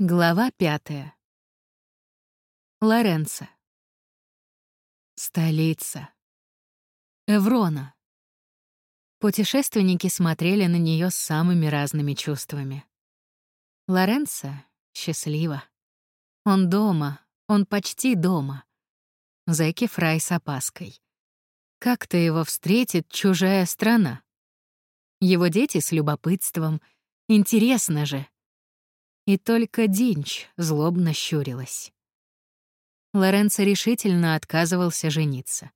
Глава пятая. Лоренцо. Столица. Эврона. Путешественники смотрели на нее с самыми разными чувствами. Лоренцо счастливо. Он дома, он почти дома. Зэки Фрай с опаской. Как-то его встретит чужая страна. Его дети с любопытством. Интересно же. И только Динч злобно щурилась. Лоренцо решительно отказывался жениться.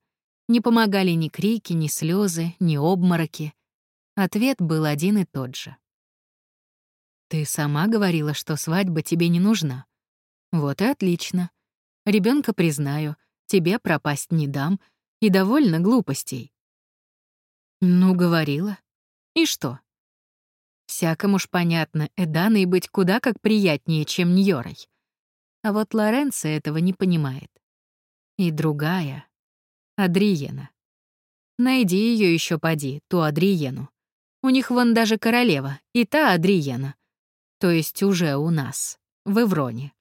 Не помогали ни крики, ни слезы, ни обмороки. Ответ был один и тот же. «Ты сама говорила, что свадьба тебе не нужна. Вот и отлично. Ребенка признаю, тебе пропасть не дам, и довольно глупостей». «Ну, говорила. И что? Всякому ж понятно, Эданой быть куда как приятнее, чем Ньорой. А вот Лоренцо этого не понимает. И другая — Адриена. Найди ее еще поди, ту Адриену. У них вон даже королева, и та Адриена. То есть уже у нас, в Эвроне.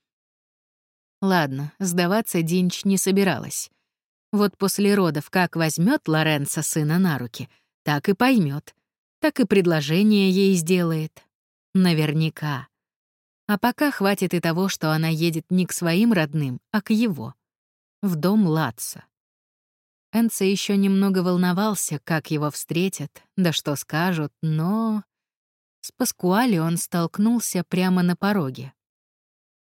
Ладно, сдаваться Динч не собиралась. Вот после родов как возьмет Лоренцо сына на руки, так и поймет так и предложение ей сделает. Наверняка. А пока хватит и того, что она едет не к своим родным, а к его. В дом Латца. Энце еще немного волновался, как его встретят, да что скажут, но... С Паскуали он столкнулся прямо на пороге.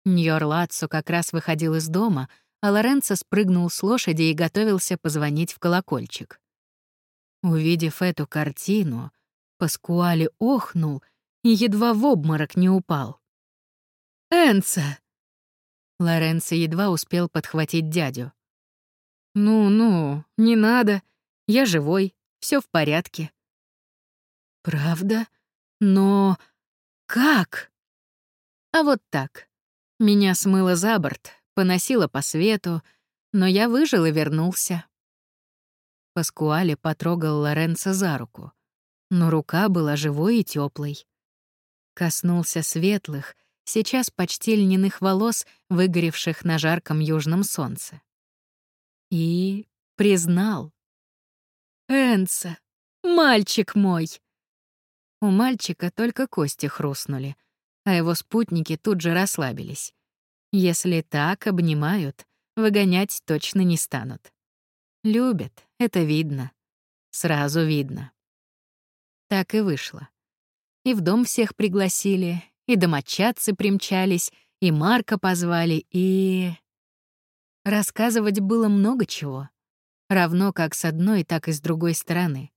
Ньор Лацо как раз выходил из дома, а Лоренцо спрыгнул с лошади и готовился позвонить в колокольчик. Увидев эту картину, Паскуали охнул и едва в обморок не упал. «Энца!» Лоренцо едва успел подхватить дядю. «Ну-ну, не надо. Я живой, все в порядке». «Правда? Но как?» «А вот так. Меня смыло за борт, поносило по свету, но я выжил и вернулся». Паскуале потрогал Лоренцо за руку но рука была живой и теплой. Коснулся светлых, сейчас почти льняных волос, выгоревших на жарком южном солнце. И признал. «Энца, мальчик мой!» У мальчика только кости хрустнули, а его спутники тут же расслабились. Если так обнимают, выгонять точно не станут. Любят, это видно. Сразу видно. Так и вышло. И в дом всех пригласили, и домочадцы примчались, и Марка позвали, и... Рассказывать было много чего. Равно как с одной, так и с другой стороны.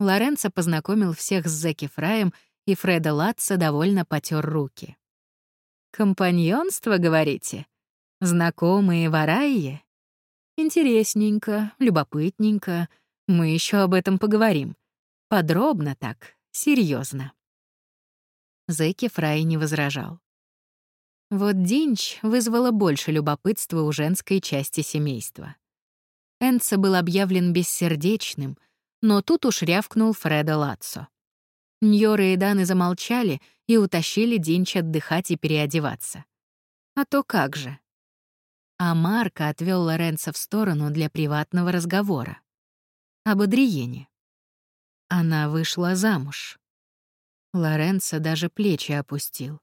Лоренцо познакомил всех с Зеки Фраем, и Фреда Латца довольно потер руки. «Компаньонство, говорите? Знакомые в Арайе? Интересненько, любопытненько. Мы еще об этом поговорим. Подробно так, серьезно. Зэки Фрай не возражал. Вот Динч вызвала больше любопытства у женской части семейства. Энца был объявлен бессердечным, но тут уж рявкнул Фреда Лацо. Ньоры и Даны замолчали и утащили Динч отдыхать и переодеваться. А то как же? А Марко отвел Лоренцо в сторону для приватного разговора. Об Адриене. Она вышла замуж. Лоренцо даже плечи опустил.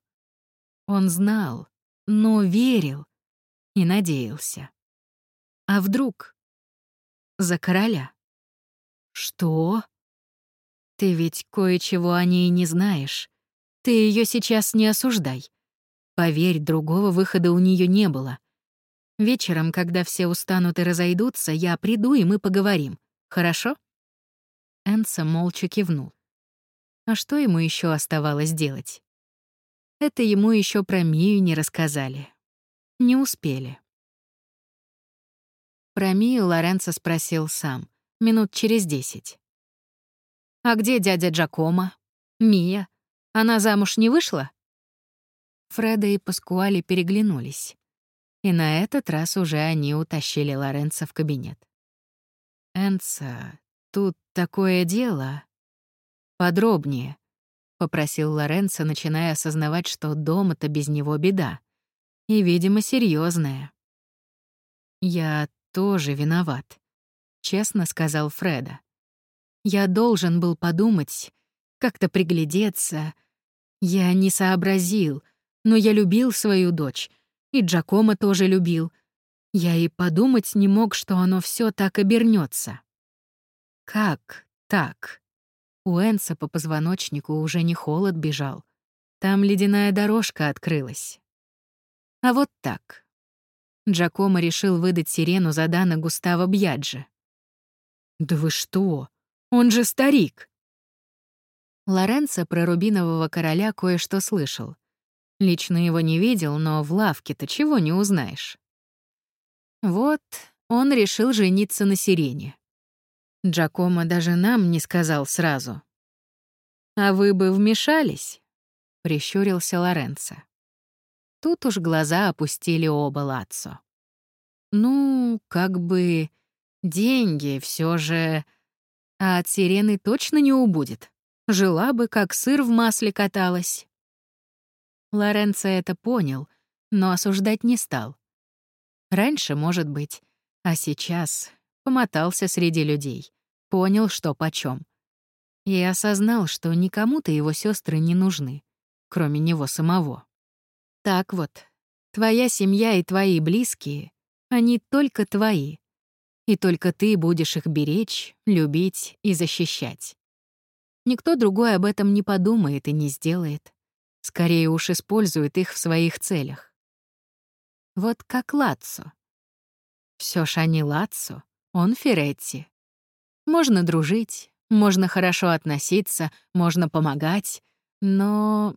Он знал, но верил и надеялся. А вдруг? За короля. Что? Ты ведь кое-чего о ней не знаешь. Ты ее сейчас не осуждай. Поверь, другого выхода у нее не было. Вечером, когда все устанут и разойдутся, я приду, и мы поговорим. Хорошо? Энса молча кивнул. А что ему еще оставалось делать? Это ему еще про Мию не рассказали. Не успели. Про Мию Лоренцо спросил сам, минут через десять. «А где дядя Джакомо? Мия? Она замуж не вышла?» Фреда и Паскуали переглянулись. И на этот раз уже они утащили Лоренцо в кабинет. «Энца, тут такое дело. Подробнее, попросил Лоренцо, начиная осознавать, что дома-то без него беда. И, видимо, серьезная. «Я тоже виноват», — честно сказал Фреда. «Я должен был подумать, как-то приглядеться. Я не сообразил, но я любил свою дочь, и Джакома тоже любил. Я и подумать не мог, что оно все так обернется. Как так? У Энса по позвоночнику уже не холод бежал. Там ледяная дорожка открылась. А вот так. Джакомо решил выдать сирену за Дана Густава Бьяджи. «Да вы что? Он же старик!» Лоренцо про Рубинового короля кое-что слышал. Лично его не видел, но в лавке-то чего не узнаешь. Вот он решил жениться на сирене. Джакомо даже нам не сказал сразу. «А вы бы вмешались?» — прищурился Лоренцо. Тут уж глаза опустили оба Лацо. «Ну, как бы... деньги все же... А от сирены точно не убудет. Жила бы, как сыр в масле каталась». Лоренцо это понял, но осуждать не стал. Раньше, может быть, а сейчас помотался среди людей понял, что почем. И осознал, что никому-то его сестры не нужны, кроме него самого. Так вот, твоя семья и твои близкие, они только твои. И только ты будешь их беречь, любить и защищать. Никто другой об этом не подумает и не сделает. Скорее уж использует их в своих целях. Вот как Лацо. Все ж они Лацо, он Феретти. Можно дружить, можно хорошо относиться, можно помогать, но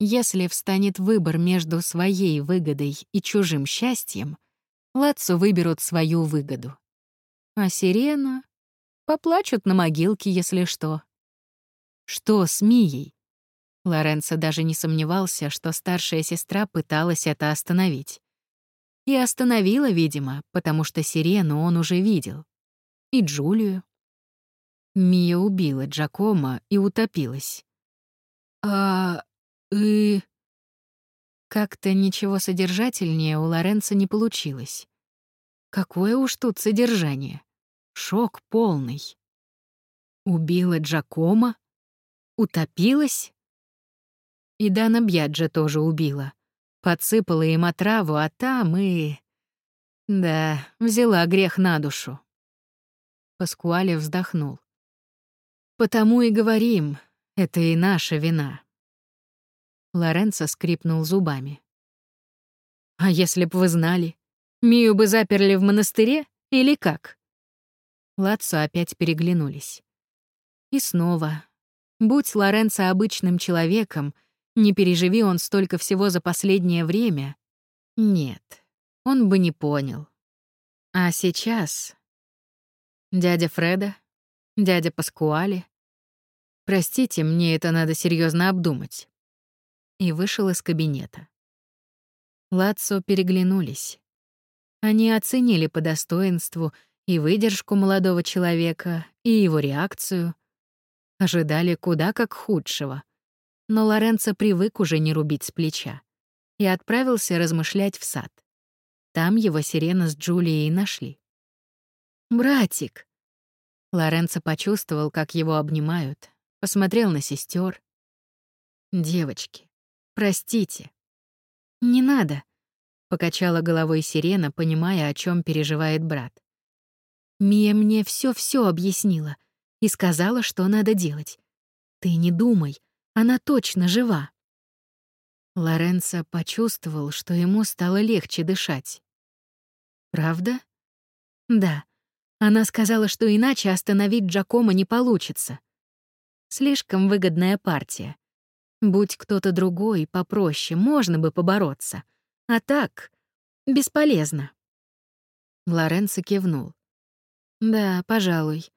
если встанет выбор между своей выгодой и чужим счастьем, Лацу выберут свою выгоду. А Сирена поплачут на могилке, если что. Что с Мией? Лоренцо даже не сомневался, что старшая сестра пыталась это остановить. И остановила, видимо, потому что Сирену он уже видел и Джулию. Мия убила Джакома и утопилась. А... и... Как-то ничего содержательнее у Лоренца не получилось. Какое уж тут содержание. Шок полный. Убила Джакома? Утопилась? И Дана Бьяджа тоже убила. Подсыпала им отраву, а там и... Да, взяла грех на душу. Паскуале вздохнул. «Потому и говорим, это и наша вина». Лоренцо скрипнул зубами. «А если б вы знали, Мию бы заперли в монастыре или как?» Лацо опять переглянулись. И снова. Будь Лоренцо обычным человеком, не переживи он столько всего за последнее время. Нет, он бы не понял. А сейчас Дядя Фреда? Дядя Паскуали? Простите, мне это надо серьезно обдумать. И вышел из кабинета. Лацо переглянулись. Они оценили по достоинству и выдержку молодого человека, и его реакцию. Ожидали куда как худшего. Но Лоренцо привык уже не рубить с плеча и отправился размышлять в сад. Там его сирена с Джулией нашли. «Братик!» Лоренцо почувствовал, как его обнимают, посмотрел на сестер. «Девочки, простите». «Не надо», — покачала головой сирена, понимая, о чем переживает брат. «Мия мне все-все объяснила и сказала, что надо делать. Ты не думай, она точно жива». Лоренцо почувствовал, что ему стало легче дышать. «Правда?» «Да. Она сказала, что иначе остановить Джакома не получится. Слишком выгодная партия. Будь кто-то другой, попроще, можно бы побороться. А так, бесполезно. Лоренцо кивнул. Да, пожалуй.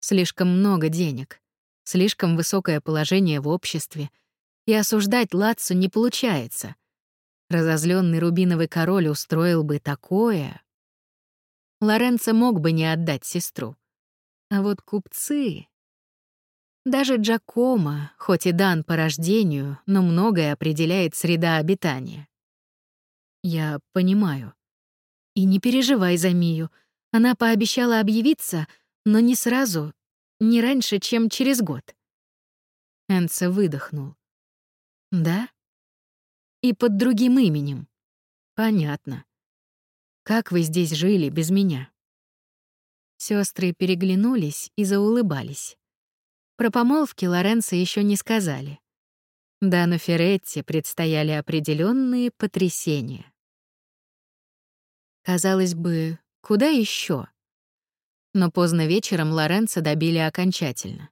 Слишком много денег, слишком высокое положение в обществе, и осуждать Лацу не получается. Разозленный рубиновый король устроил бы такое. Лоренцо мог бы не отдать сестру. А вот купцы... Даже Джакомо, хоть и дан по рождению, но многое определяет среда обитания. Я понимаю. И не переживай за Мию. Она пообещала объявиться, но не сразу, не раньше, чем через год. Энце выдохнул. Да? И под другим именем. Понятно. Как вы здесь жили без меня? Сестры переглянулись и заулыбались. Про помолвки Лоренцо еще не сказали. Дану Феретти предстояли определенные потрясения. Казалось бы, куда еще? Но поздно вечером Лоренцо добили окончательно.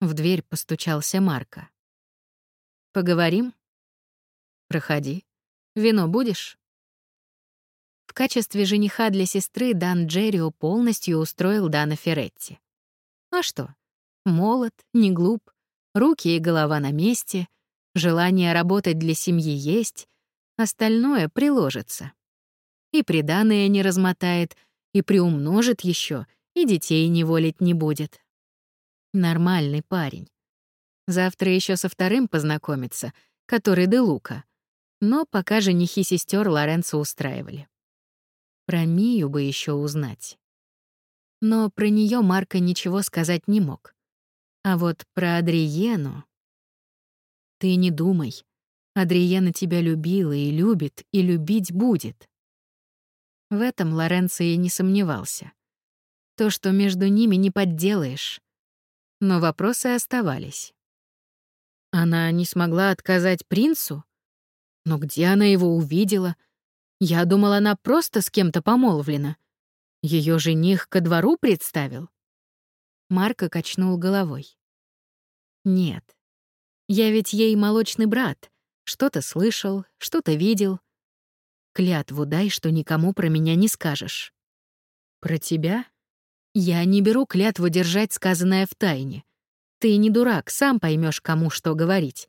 В дверь постучался Марко. «Поговорим?» «Проходи. Вино будешь?» В качестве жениха для сестры Дан Джеррио полностью устроил Дана Феретти. А что? Молод, не глуп, руки и голова на месте, желание работать для семьи есть, остальное приложится. И приданое не размотает, и приумножит еще, и детей не волить не будет. Нормальный парень. Завтра еще со вторым познакомится, который Де Лука. Но пока женихи сестер Лоренцо устраивали. Про Мию бы еще узнать. Но про нее Марко ничего сказать не мог. А вот про Адриену... Ты не думай. Адриена тебя любила и любит, и любить будет. В этом Лоренцо и не сомневался. То, что между ними не подделаешь. Но вопросы оставались. Она не смогла отказать принцу? Но где она его увидела? Я думала, она просто с кем-то помолвлена. Ее жених ко двору представил? Марко качнул головой. Нет. Я ведь ей молочный брат. Что-то слышал, что-то видел. Клятву дай, что никому про меня не скажешь. Про тебя? Я не беру клятву держать сказанное в тайне. Ты не дурак, сам поймешь, кому что говорить.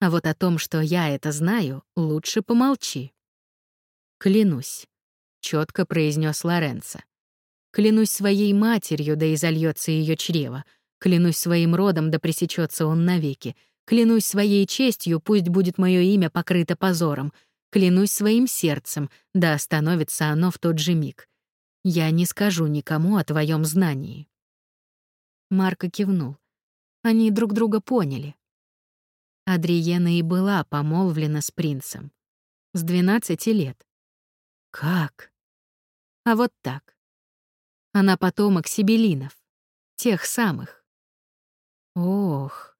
А вот о том, что я это знаю, лучше помолчи. Клянусь, четко произнес Лоренцо. Клянусь своей матерью, да изольется ее чрево. Клянусь своим родом, да пресечется он навеки. Клянусь своей честью, пусть будет мое имя покрыто позором. Клянусь своим сердцем, да остановится оно в тот же миг. Я не скажу никому о твоем знании. Марко кивнул. Они друг друга поняли. Адриена и была помолвлена с принцем. С 12 лет. Как? А вот так. Она потомок Сибелинов. Тех самых. Ох.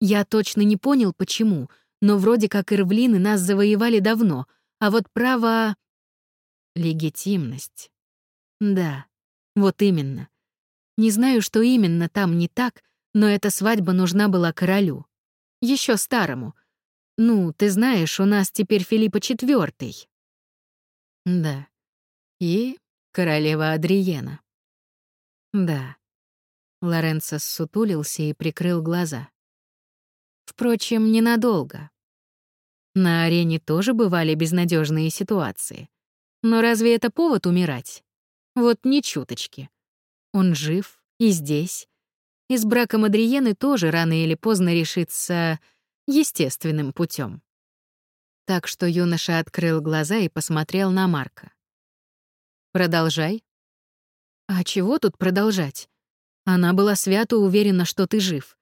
Я точно не понял, почему, но вроде как ирвлины нас завоевали давно, а вот право... Легитимность. Да, вот именно. Не знаю, что именно там не так, но эта свадьба нужна была королю. еще старому. Ну, ты знаешь, у нас теперь Филиппа IV. Да. И королева Адриена. Да. Лоренцо ссутулился и прикрыл глаза. Впрочем, ненадолго. На арене тоже бывали безнадежные ситуации. Но разве это повод умирать? Вот ни чуточки. Он жив и здесь. И с браком Адриены тоже рано или поздно решится естественным путем. Так что юноша открыл глаза и посмотрел на Марка. «Продолжай». «А чего тут продолжать? Она была свято уверена, что ты жив.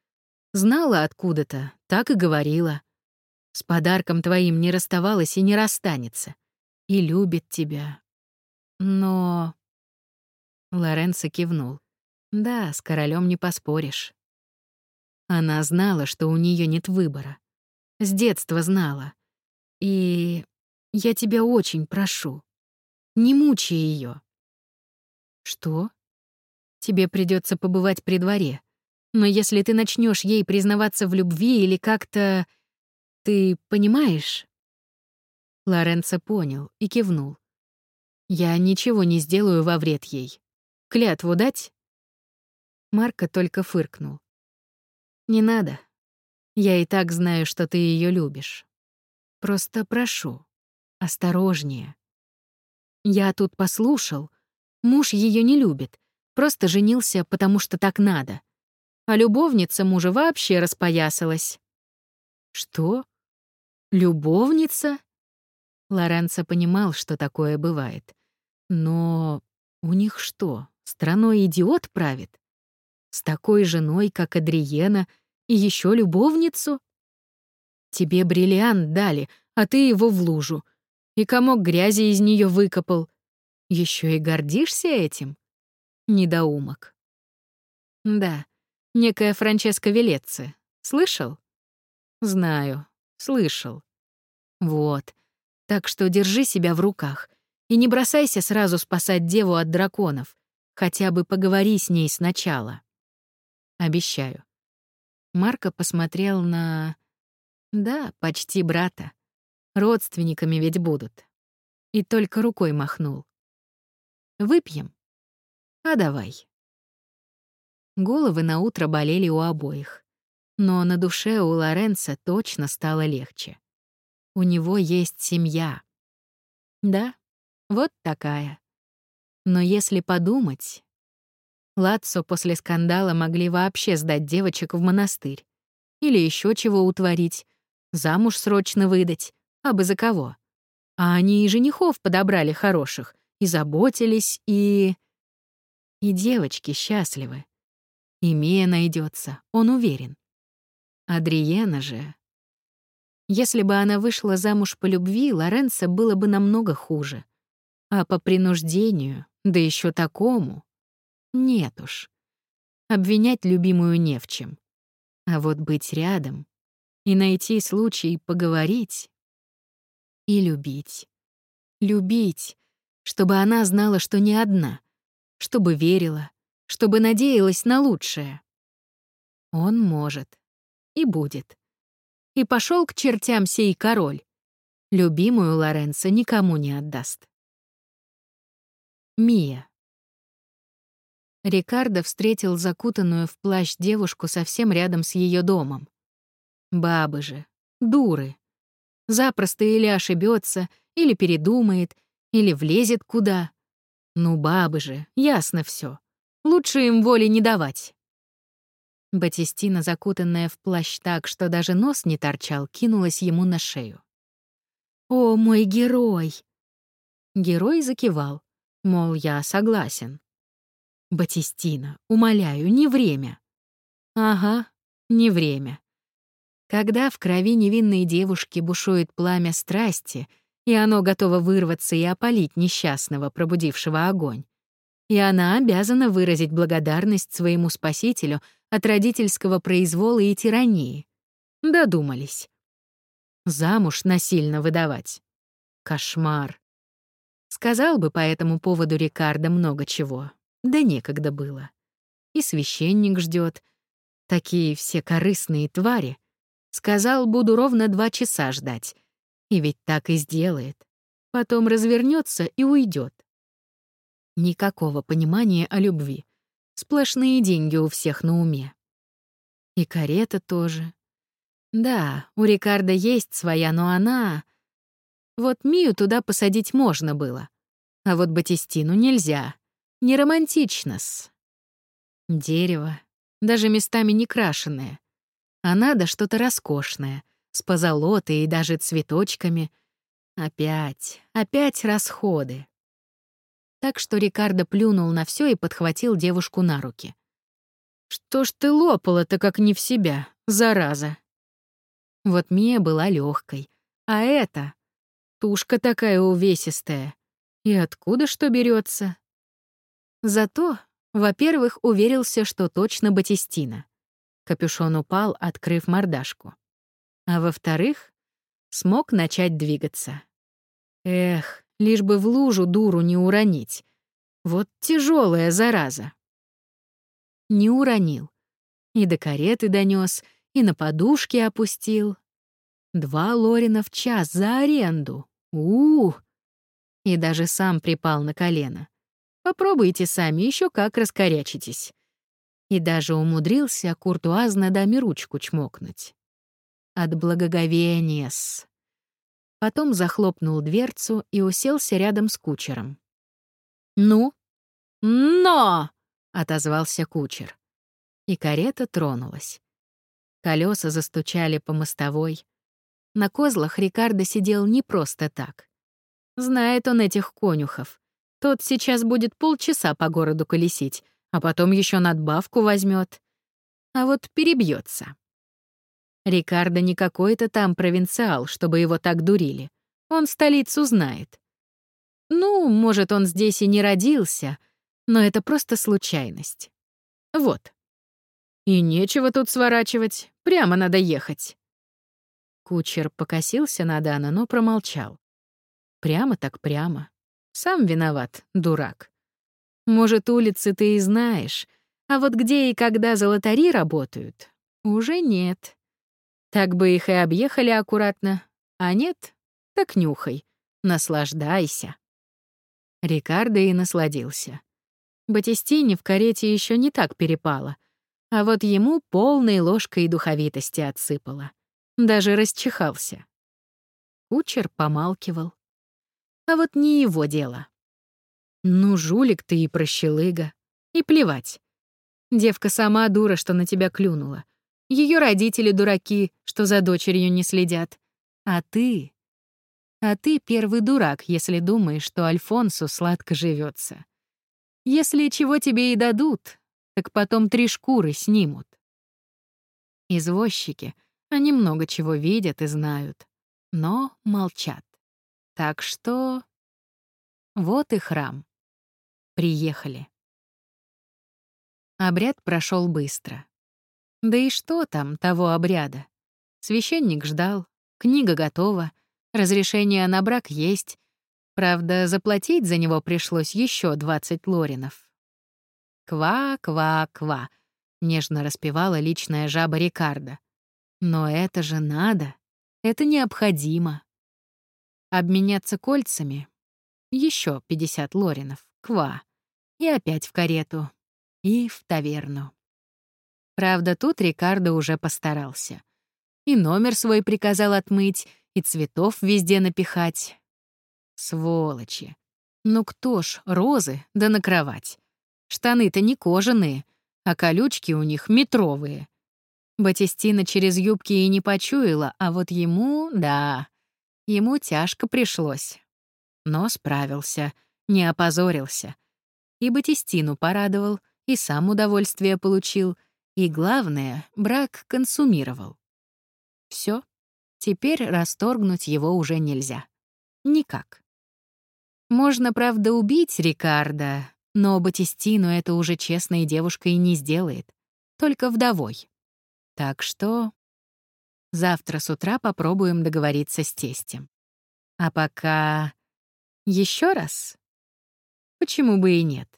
Знала откуда-то, так и говорила. С подарком твоим не расставалась и не расстанется. И любит тебя. Но...» Лоренцо кивнул. «Да, с королем не поспоришь». Она знала, что у нее нет выбора. С детства знала. И я тебя очень прошу, не мучай ее. Что? Тебе придется побывать при дворе. Но если ты начнешь ей признаваться в любви или как-то... Ты понимаешь? Лоренцо понял и кивнул. Я ничего не сделаю во вред ей. Клятву дать? Марко только фыркнул. Не надо. Я и так знаю, что ты ее любишь. Просто прошу, осторожнее. Я тут послушал. Муж ее не любит, просто женился, потому что так надо. а любовница мужа вообще распоясалась. Что? Любовница? Лоренцо понимал, что такое бывает. Но у них что, страной идиот правит? С такой женой, как Адриена, и еще любовницу? Тебе бриллиант дали, а ты его в лужу. И комок грязи из нее выкопал. Еще и гордишься этим? Недоумок. Да, некая Франческа Велецци. Слышал? Знаю, слышал. Вот. Так что держи себя в руках и не бросайся сразу спасать деву от драконов. Хотя бы поговори с ней сначала. Обещаю. Марко посмотрел на... Да, почти брата. Родственниками ведь будут. И только рукой махнул. Выпьем? А давай. Головы на утро болели у обоих. Но на душе у Лоренца точно стало легче. У него есть семья. Да, вот такая. Но если подумать... Лацо после скандала могли вообще сдать девочек в монастырь. Или еще чего утворить. Замуж срочно выдать. А бы за кого? А они и женихов подобрали хороших. И заботились, и... И девочки счастливы. И Мия найдется, он уверен. Адриена же... Если бы она вышла замуж по любви, Лоренцо было бы намного хуже. А по принуждению, да еще такому, нет уж. Обвинять любимую не в чем. А вот быть рядом и найти случай поговорить и любить. Любить, чтобы она знала, что не одна, чтобы верила, чтобы надеялась на лучшее. Он может и будет и пошел к чертям сей король. Любимую Лоренцо никому не отдаст. Мия. Рикардо встретил закутанную в плащ девушку совсем рядом с ее домом. Бабы же, дуры. Запросто или ошибется, или передумает, или влезет куда. Ну, бабы же, ясно все. Лучше им воли не давать. Батистина, закутанная в плащ так, что даже нос не торчал, кинулась ему на шею. «О, мой герой!» Герой закивал, мол, я согласен. «Батистина, умоляю, не время». «Ага, не время». Когда в крови невинной девушки бушует пламя страсти, и оно готово вырваться и опалить несчастного, пробудившего огонь, и она обязана выразить благодарность своему спасителю — от родительского произвола и тирании. Додумались. Замуж насильно выдавать. Кошмар. Сказал бы по этому поводу Рикардо много чего. Да некогда было. И священник ждет. Такие все корыстные твари. Сказал, буду ровно два часа ждать. И ведь так и сделает. Потом развернется и уйдет. Никакого понимания о любви. Сплошные деньги у всех на уме. И карета тоже. Да, у Рикардо есть своя, но она... Вот Мию туда посадить можно было. А вот Батистину нельзя. Не романтично-с. Дерево, даже местами не крашеное. А надо что-то роскошное, с позолотой и даже цветочками. Опять, опять расходы. Так что Рикардо плюнул на все и подхватил девушку на руки. «Что ж ты лопала-то как не в себя, зараза?» Вот Мия была легкой, а это тушка такая увесистая. И откуда что берется? Зато, во-первых, уверился, что точно Батистина. Капюшон упал, открыв мордашку. А во-вторых, смог начать двигаться. Эх, лишь бы в лужу дуру не уронить. Вот тяжелая зараза. Не уронил. И до кареты донес, и на подушке опустил. Два лорина в час за аренду. у. И даже сам припал на колено. Попробуйте сами, еще как раскорячитесь. И даже умудрился куртуазно даме ручку чмокнуть. От благоговения-с потом захлопнул дверцу и уселся рядом с кучером. «Ну?» «Но!» — отозвался кучер. И карета тронулась. Колеса застучали по мостовой. На козлах Рикардо сидел не просто так. Знает он этих конюхов. Тот сейчас будет полчаса по городу колесить, а потом еще надбавку возьмет. А вот перебьется. Рикардо не какой-то там провинциал, чтобы его так дурили. Он столицу знает. Ну, может, он здесь и не родился, но это просто случайность. Вот. И нечего тут сворачивать, прямо надо ехать. Кучер покосился на Дана, но промолчал. Прямо так прямо. Сам виноват, дурак. Может, улицы ты и знаешь, а вот где и когда золотари работают, уже нет. Так бы их и объехали аккуратно, а нет, так нюхай, наслаждайся. Рикардо и насладился. Батистине в карете еще не так перепало, а вот ему полной ложкой духовитости отсыпало. Даже расчихался. Кучер помалкивал. А вот не его дело. Ну, жулик ты и прощелыга. И плевать. Девка сама дура, что на тебя клюнула. Ее родители дураки, что за дочерью не следят. А ты... А ты первый дурак, если думаешь, что Альфонсу сладко живется. Если чего тебе и дадут, так потом три шкуры снимут. Извозчики, они много чего видят и знают, но молчат. Так что... Вот и храм. Приехали. Обряд прошел быстро. Да и что там того обряда? Священник ждал, книга готова, разрешение на брак есть. Правда, заплатить за него пришлось еще 20 лоринов. «Ква-ква-ква», — нежно распевала личная жаба Рикардо. «Но это же надо, это необходимо». Обменяться кольцами — еще 50 лоринов, ква. И опять в карету, и в таверну. Правда, тут Рикардо уже постарался. И номер свой приказал отмыть, и цветов везде напихать. Сволочи. Ну кто ж, розы, да на кровать. Штаны-то не кожаные, а колючки у них метровые. Батистина через юбки и не почуяла, а вот ему, да, ему тяжко пришлось. Но справился, не опозорился. И Батистину порадовал, и сам удовольствие получил, и, главное, брак консумировал. Все, теперь расторгнуть его уже нельзя. Никак. Можно, правда, убить Рикардо, но Батистину это уже честной девушкой не сделает, только вдовой. Так что завтра с утра попробуем договориться с тестем. А пока... еще раз? Почему бы и нет?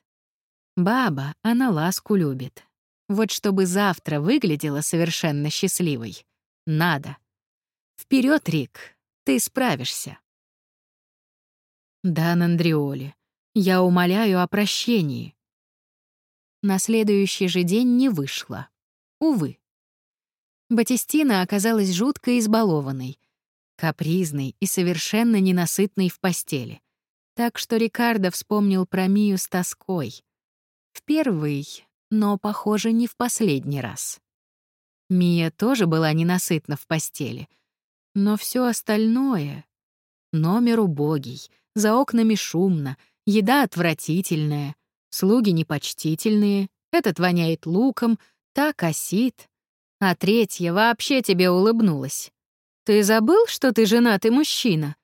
Баба, она ласку любит. Вот чтобы завтра выглядела совершенно счастливой. Надо. Вперед, Рик, ты справишься. Дан Андреоли, я умоляю о прощении. На следующий же день не вышло. Увы. Батистина оказалась жутко избалованной, капризной и совершенно ненасытной в постели. Так что Рикардо вспомнил про Мию с тоской. В первый, но, похоже, не в последний раз. Мия тоже была ненасытна в постели. Но все остальное... Номер убогий, за окнами шумно, еда отвратительная, слуги непочтительные, этот воняет луком, та косит. А третья вообще тебе улыбнулась. Ты забыл, что ты женатый мужчина?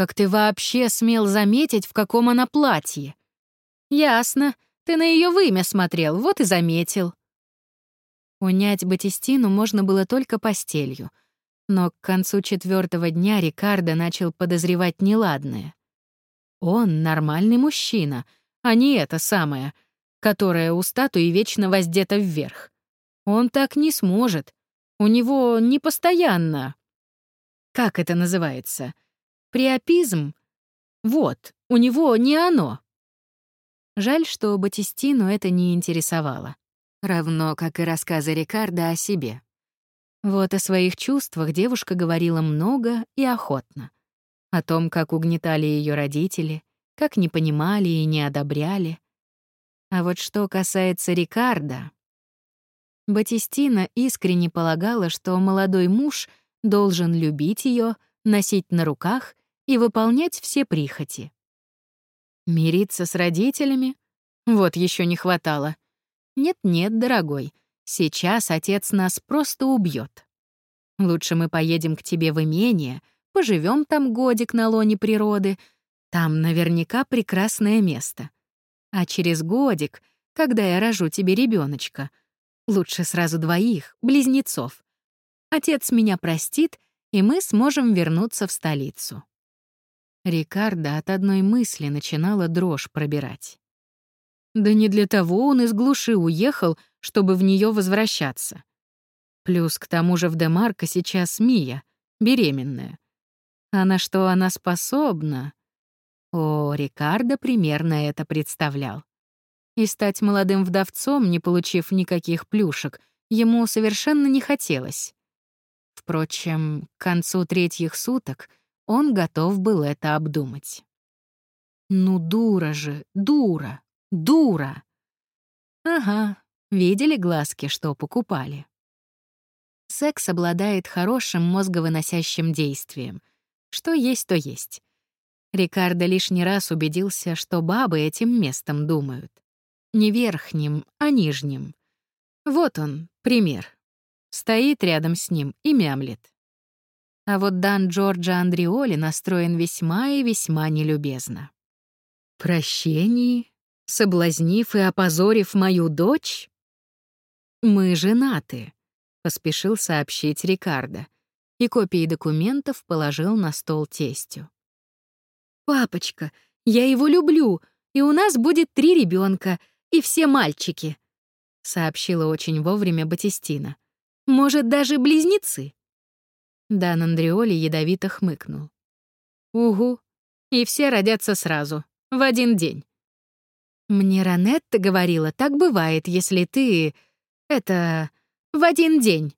Как ты вообще смел заметить, в каком она платье? Ясно, ты на ее вымя смотрел, вот и заметил. Унять Батистину можно было только постелью, но к концу четвертого дня Рикардо начал подозревать неладное. Он нормальный мужчина, а не это самое, которое у статуи вечно воздето вверх. Он так не сможет. У него не постоянно. Как это называется? Приопизм? Вот, у него не оно. Жаль, что Батистину это не интересовало. Равно, как и рассказы Рикардо о себе. Вот о своих чувствах девушка говорила много и охотно. О том, как угнетали ее родители, как не понимали и не одобряли. А вот что касается Рикардо... Батистина искренне полагала, что молодой муж должен любить ее, носить на руках и выполнять все прихоти. Мириться с родителями? Вот еще не хватало. Нет-нет, дорогой, сейчас отец нас просто убьет. Лучше мы поедем к тебе в имение, поживем там годик на лоне природы. Там наверняка прекрасное место. А через годик, когда я рожу тебе ребеночка, лучше сразу двоих, близнецов, отец меня простит, и мы сможем вернуться в столицу. Рикардо от одной мысли начинала дрожь пробирать. Да не для того он из глуши уехал, чтобы в нее возвращаться. Плюс к тому же в Демарко сейчас Мия, беременная. А на что она способна? О, Рикардо примерно это представлял. И стать молодым вдовцом, не получив никаких плюшек, ему совершенно не хотелось. Впрочем, к концу третьих суток он готов был это обдумать. Ну, дура же, дура, дура. Ага, видели глазки, что покупали. Секс обладает хорошим мозговыносящим действием. Что есть, то есть. Рикардо лишний раз убедился, что бабы этим местом думают. Не верхним, а нижним. Вот он, пример. Стоит рядом с ним и мямлет. А вот Дан Джорджа Андреоли настроен весьма и весьма нелюбезно. «Прощение, соблазнив и опозорив мою дочь?» «Мы женаты», — поспешил сообщить Рикардо, и копии документов положил на стол тестю. «Папочка, я его люблю, и у нас будет три ребенка, и все мальчики», — сообщила очень вовремя Батистина. «Может, даже близнецы?» Дан Андреоли ядовито хмыкнул. «Угу, и все родятся сразу, в один день». «Мне Ранетта говорила, так бывает, если ты... это... В один день.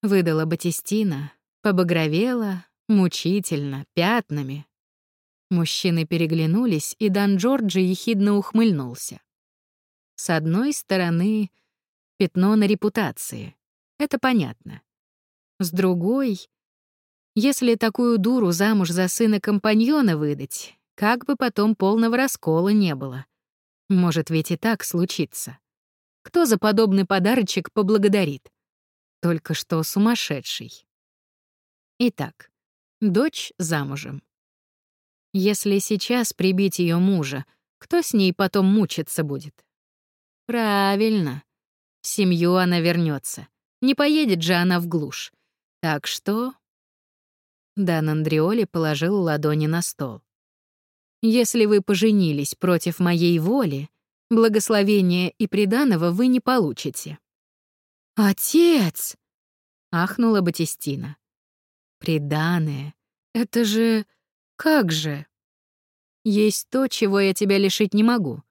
Выдала Батистина, побагровела, мучительно, пятнами. Мужчины переглянулись, и Дан Джорджи ехидно ухмыльнулся. С одной стороны, пятно на репутации. Это понятно. С другой, если такую дуру замуж за сына компаньона выдать, как бы потом полного раскола не было. Может ведь и так случиться. Кто за подобный подарочек поблагодарит? Только что сумасшедший. Итак, дочь замужем. Если сейчас прибить ее мужа, кто с ней потом мучиться будет? Правильно. В семью она вернется. Не поедет же она в глушь. Так что... Дан Андреоли положил ладони на стол. «Если вы поженились против моей воли, Благословения и приданого вы не получите». «Отец!» — ахнула Батистина. «Приданое? Это же... как же?» «Есть то, чего я тебя лишить не могу.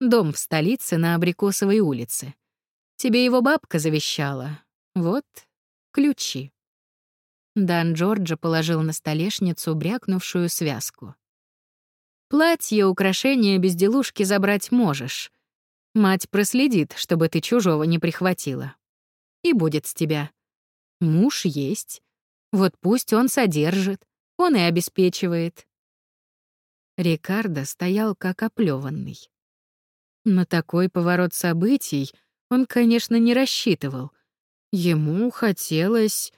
Дом в столице на Абрикосовой улице. Тебе его бабка завещала. Вот ключи». Дан Джорджа положил на столешницу брякнувшую связку. Платье, украшения, безделушки забрать можешь. Мать проследит, чтобы ты чужого не прихватила. И будет с тебя. Муж есть. Вот пусть он содержит, он и обеспечивает. Рикардо стоял как оплеванный. На такой поворот событий он, конечно, не рассчитывал. Ему хотелось,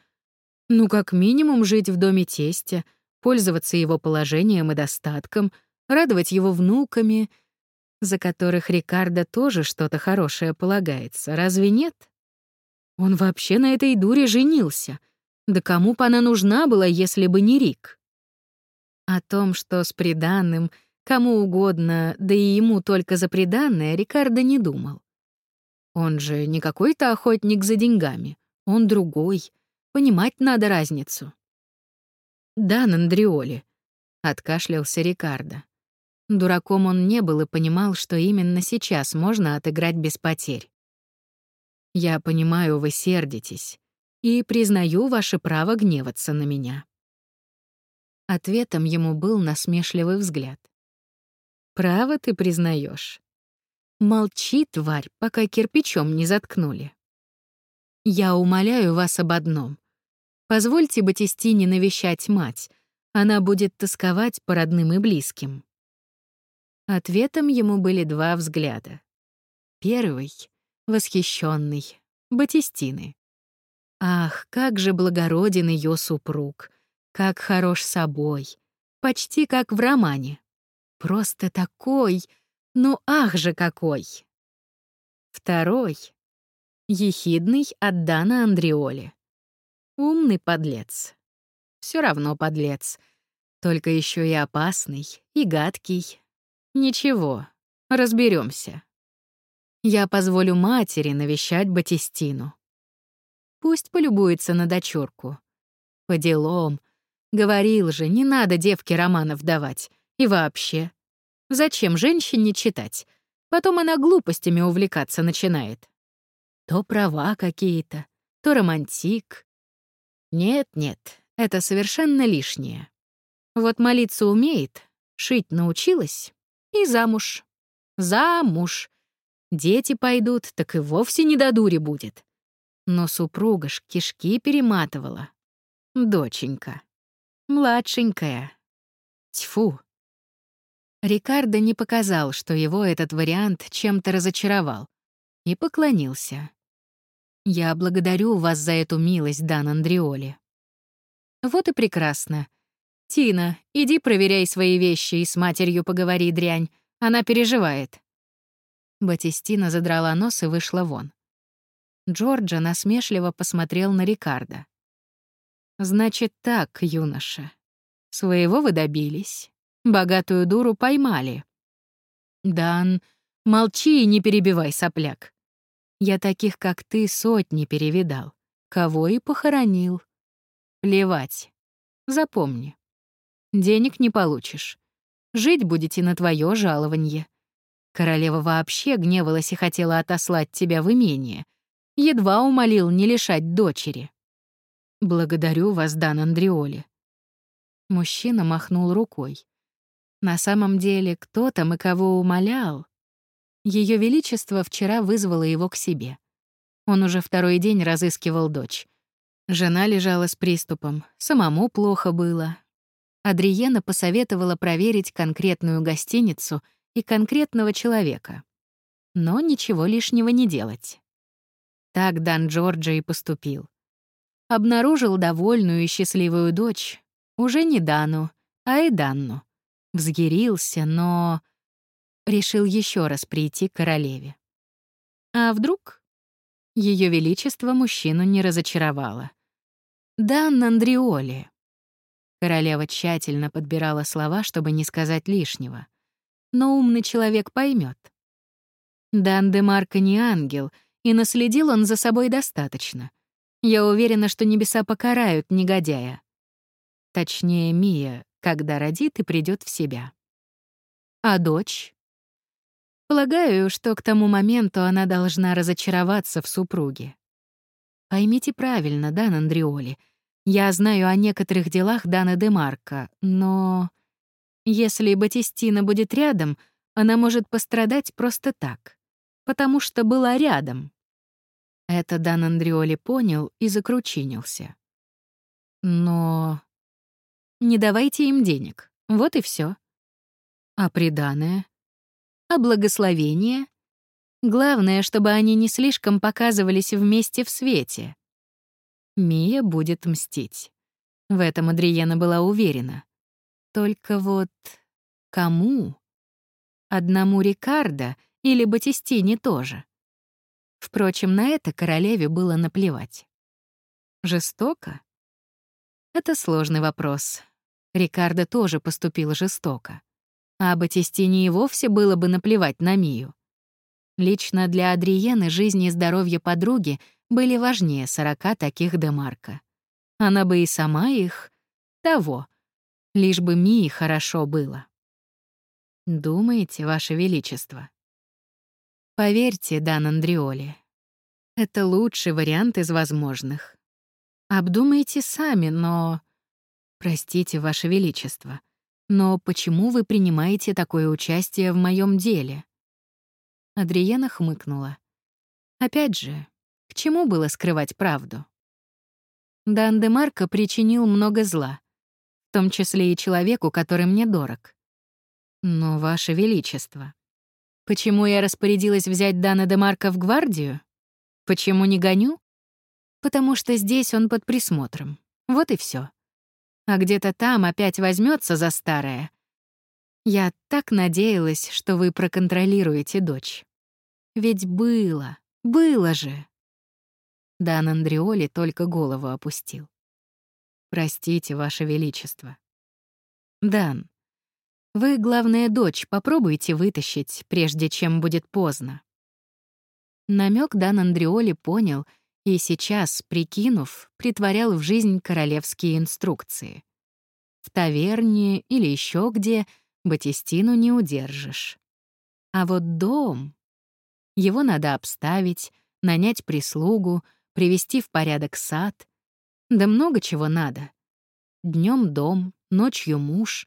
ну, как минимум, жить в доме тестя, пользоваться его положением и достатком — радовать его внуками, за которых Рикардо тоже что-то хорошее полагается, разве нет? Он вообще на этой дуре женился. Да кому бы она нужна была, если бы не Рик? О том, что с приданным, кому угодно, да и ему только за приданное, Рикардо не думал. Он же не какой-то охотник за деньгами, он другой. Понимать надо разницу. «Да, Андреоли», — откашлялся Рикардо. Дураком он не был и понимал, что именно сейчас можно отыграть без потерь. «Я понимаю, вы сердитесь, и признаю ваше право гневаться на меня». Ответом ему был насмешливый взгляд. «Право ты признаешь. Молчи, тварь, пока кирпичом не заткнули». Я умоляю вас об одном. Позвольте Батистине навещать мать. Она будет тосковать по родным и близким. Ответом ему были два взгляда. Первый — восхищенный, Батистины. Ах, как же благороден ее супруг, как хорош собой, почти как в романе. Просто такой, ну ах же какой. Второй — ехидный от Дана Андреоли. Умный подлец. Все равно подлец. Только еще и опасный, и гадкий. Ничего, разберемся. Я позволю матери навещать Батистину. Пусть полюбуется на дочурку. По делам. Говорил же, не надо девке романов давать. И вообще. Зачем женщине читать? Потом она глупостями увлекаться начинает. То права какие-то, то романтик. Нет-нет, это совершенно лишнее. Вот молиться умеет, шить научилась и замуж. Замуж. Дети пойдут, так и вовсе не до дури будет. Но супруга ж кишки перематывала. Доченька. Младшенькая. Тьфу. Рикардо не показал, что его этот вариант чем-то разочаровал, и поклонился. «Я благодарю вас за эту милость, Дан Андреоли». «Вот и прекрасно. Тина, иди проверяй свои вещи и с матерью поговори, дрянь. Она переживает». Батистина задрала нос и вышла вон. Джорджа насмешливо посмотрел на Рикардо. «Значит так, юноша. Своего вы добились. Богатую дуру поймали». «Дан, молчи и не перебивай, сопляк. Я таких, как ты, сотни перевидал. Кого и похоронил. Плевать. Запомни. Денег не получишь. Жить будете на твое жалование. Королева вообще гневалась и хотела отослать тебя в имение. Едва умолил не лишать дочери. «Благодарю вас, Дан Андреоли». Мужчина махнул рукой. На самом деле, кто там и кого умолял? Ее Величество вчера вызвало его к себе. Он уже второй день разыскивал дочь. Жена лежала с приступом, самому плохо было, Адриена посоветовала проверить конкретную гостиницу и конкретного человека. Но ничего лишнего не делать. Так Дан Джорджа и поступил. Обнаружил довольную и счастливую дочь, уже не Дану, а и Данну. Взъярился, но решил еще раз прийти к королеве. А вдруг? Ее Величество мужчину не разочаровало. Дан Андриоли, Королева тщательно подбирала слова, чтобы не сказать лишнего. Но умный человек поймет. Дан де Марко не ангел, и наследил он за собой достаточно. Я уверена, что небеса покарают негодяя. Точнее, Мия, когда родит и придет в себя. А дочь? Полагаю, что к тому моменту она должна разочароваться в супруге. Поймите правильно, Дан Андреоли — я знаю о некоторых делах Дана де Марко, но... Если Батистина будет рядом, она может пострадать просто так, потому что была рядом. Это Дан Андреоли понял и закручинился. Но... Не давайте им денег, вот и все. А приданое? А благословение? Главное, чтобы они не слишком показывались вместе в свете. Мия будет мстить. В этом Адриена была уверена. Только вот кому? Одному Рикардо или Батистине тоже? Впрочем, на это королеве было наплевать. Жестоко? Это сложный вопрос. Рикардо тоже поступил жестоко. А Батистине и вовсе было бы наплевать на Мию. Лично для Адриены жизнь и здоровье подруги были важнее сорока таких Демарка. Она бы и сама их... того. Лишь бы Мии хорошо было. Думаете, Ваше Величество? Поверьте, Дан Андреоли, это лучший вариант из возможных. Обдумайте сами, но... Простите, Ваше Величество, но почему вы принимаете такое участие в моем деле? Адриена хмыкнула. Опять же, К чему было скрывать правду? Дан де Марко причинил много зла, в том числе и человеку, который мне дорог. Но, Ваше Величество, почему я распорядилась взять Дана де Марко в гвардию? Почему не гоню? Потому что здесь он под присмотром. Вот и все. А где-то там опять возьмется за старое. Я так надеялась, что вы проконтролируете дочь. Ведь было, было же. Дан Андреоли только голову опустил. «Простите, Ваше Величество». «Дан, вы, главная дочь, попробуйте вытащить, прежде чем будет поздно». Намек Дан Андреоли понял и сейчас, прикинув, притворял в жизнь королевские инструкции. В таверне или еще где Батистину не удержишь. А вот дом... Его надо обставить, нанять прислугу — привести в порядок сад. Да много чего надо. Днем дом, ночью муж.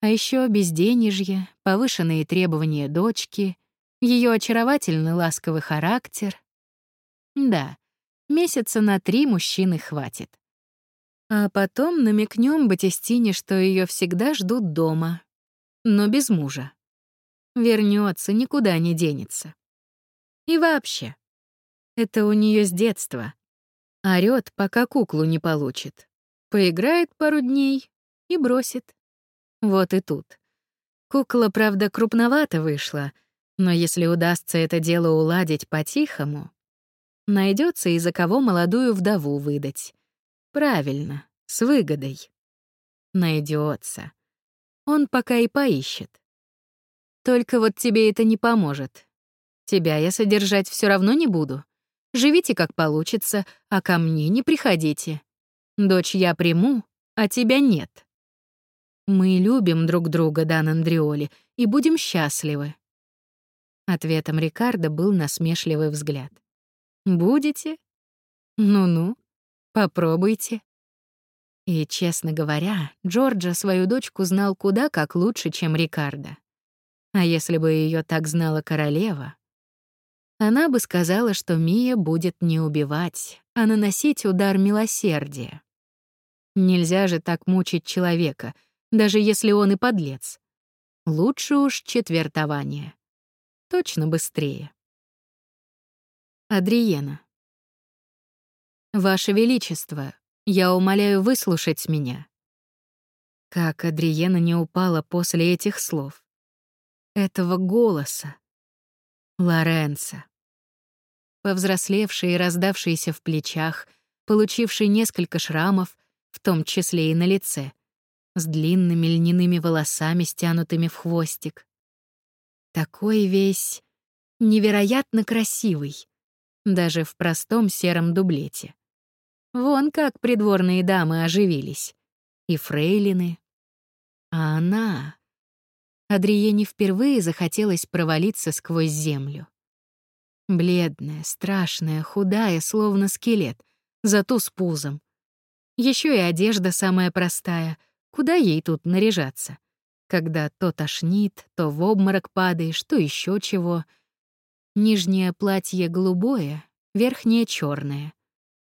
А еще безденежье, повышенные требования дочки, ее очаровательный ласковый характер. Да, месяца на три мужчины хватит. А потом намекнем Батистине, что ее всегда ждут дома, но без мужа. Вернется, никуда не денется. И вообще, это у нее с детства. Орёт, пока куклу не получит. Поиграет пару дней и бросит. Вот и тут. Кукла, правда, крупновато вышла, но если удастся это дело уладить по-тихому, найдется из за кого молодую вдову выдать. Правильно, с выгодой. Найдется. Он пока и поищет. Только вот тебе это не поможет. Тебя я содержать все равно не буду. Живите как получится, а ко мне не приходите. Дочь я приму, а тебя нет. Мы любим друг друга, Дан Андреоли, и будем счастливы. Ответом Рикардо был насмешливый взгляд. Будете? Ну-ну, попробуйте. И, честно говоря, Джорджа свою дочку знал куда как лучше, чем Рикардо. А если бы ее так знала королева, она бы сказала, что Мия будет не убивать, а наносить удар милосердия. Нельзя же так мучить человека, даже если он и подлец. Лучше уж четвертование. Точно быстрее. Адриена. Ваше Величество, я умоляю выслушать меня. Как Адриена не упала после этих слов. Этого голоса. Лоренцо повзрослевший и раздавшийся в плечах, получивший несколько шрамов, в том числе и на лице, с длинными льняными волосами, стянутыми в хвостик. Такой весь невероятно красивый, даже в простом сером дублете. Вон как придворные дамы оживились. И фрейлины. А она... Адриене впервые захотелось провалиться сквозь землю. Бледная, страшная, худая, словно скелет, зато с пузом. Еще и одежда самая простая. Куда ей тут наряжаться? Когда то тошнит, то в обморок падаешь, то еще чего. Нижнее платье голубое, верхнее черное.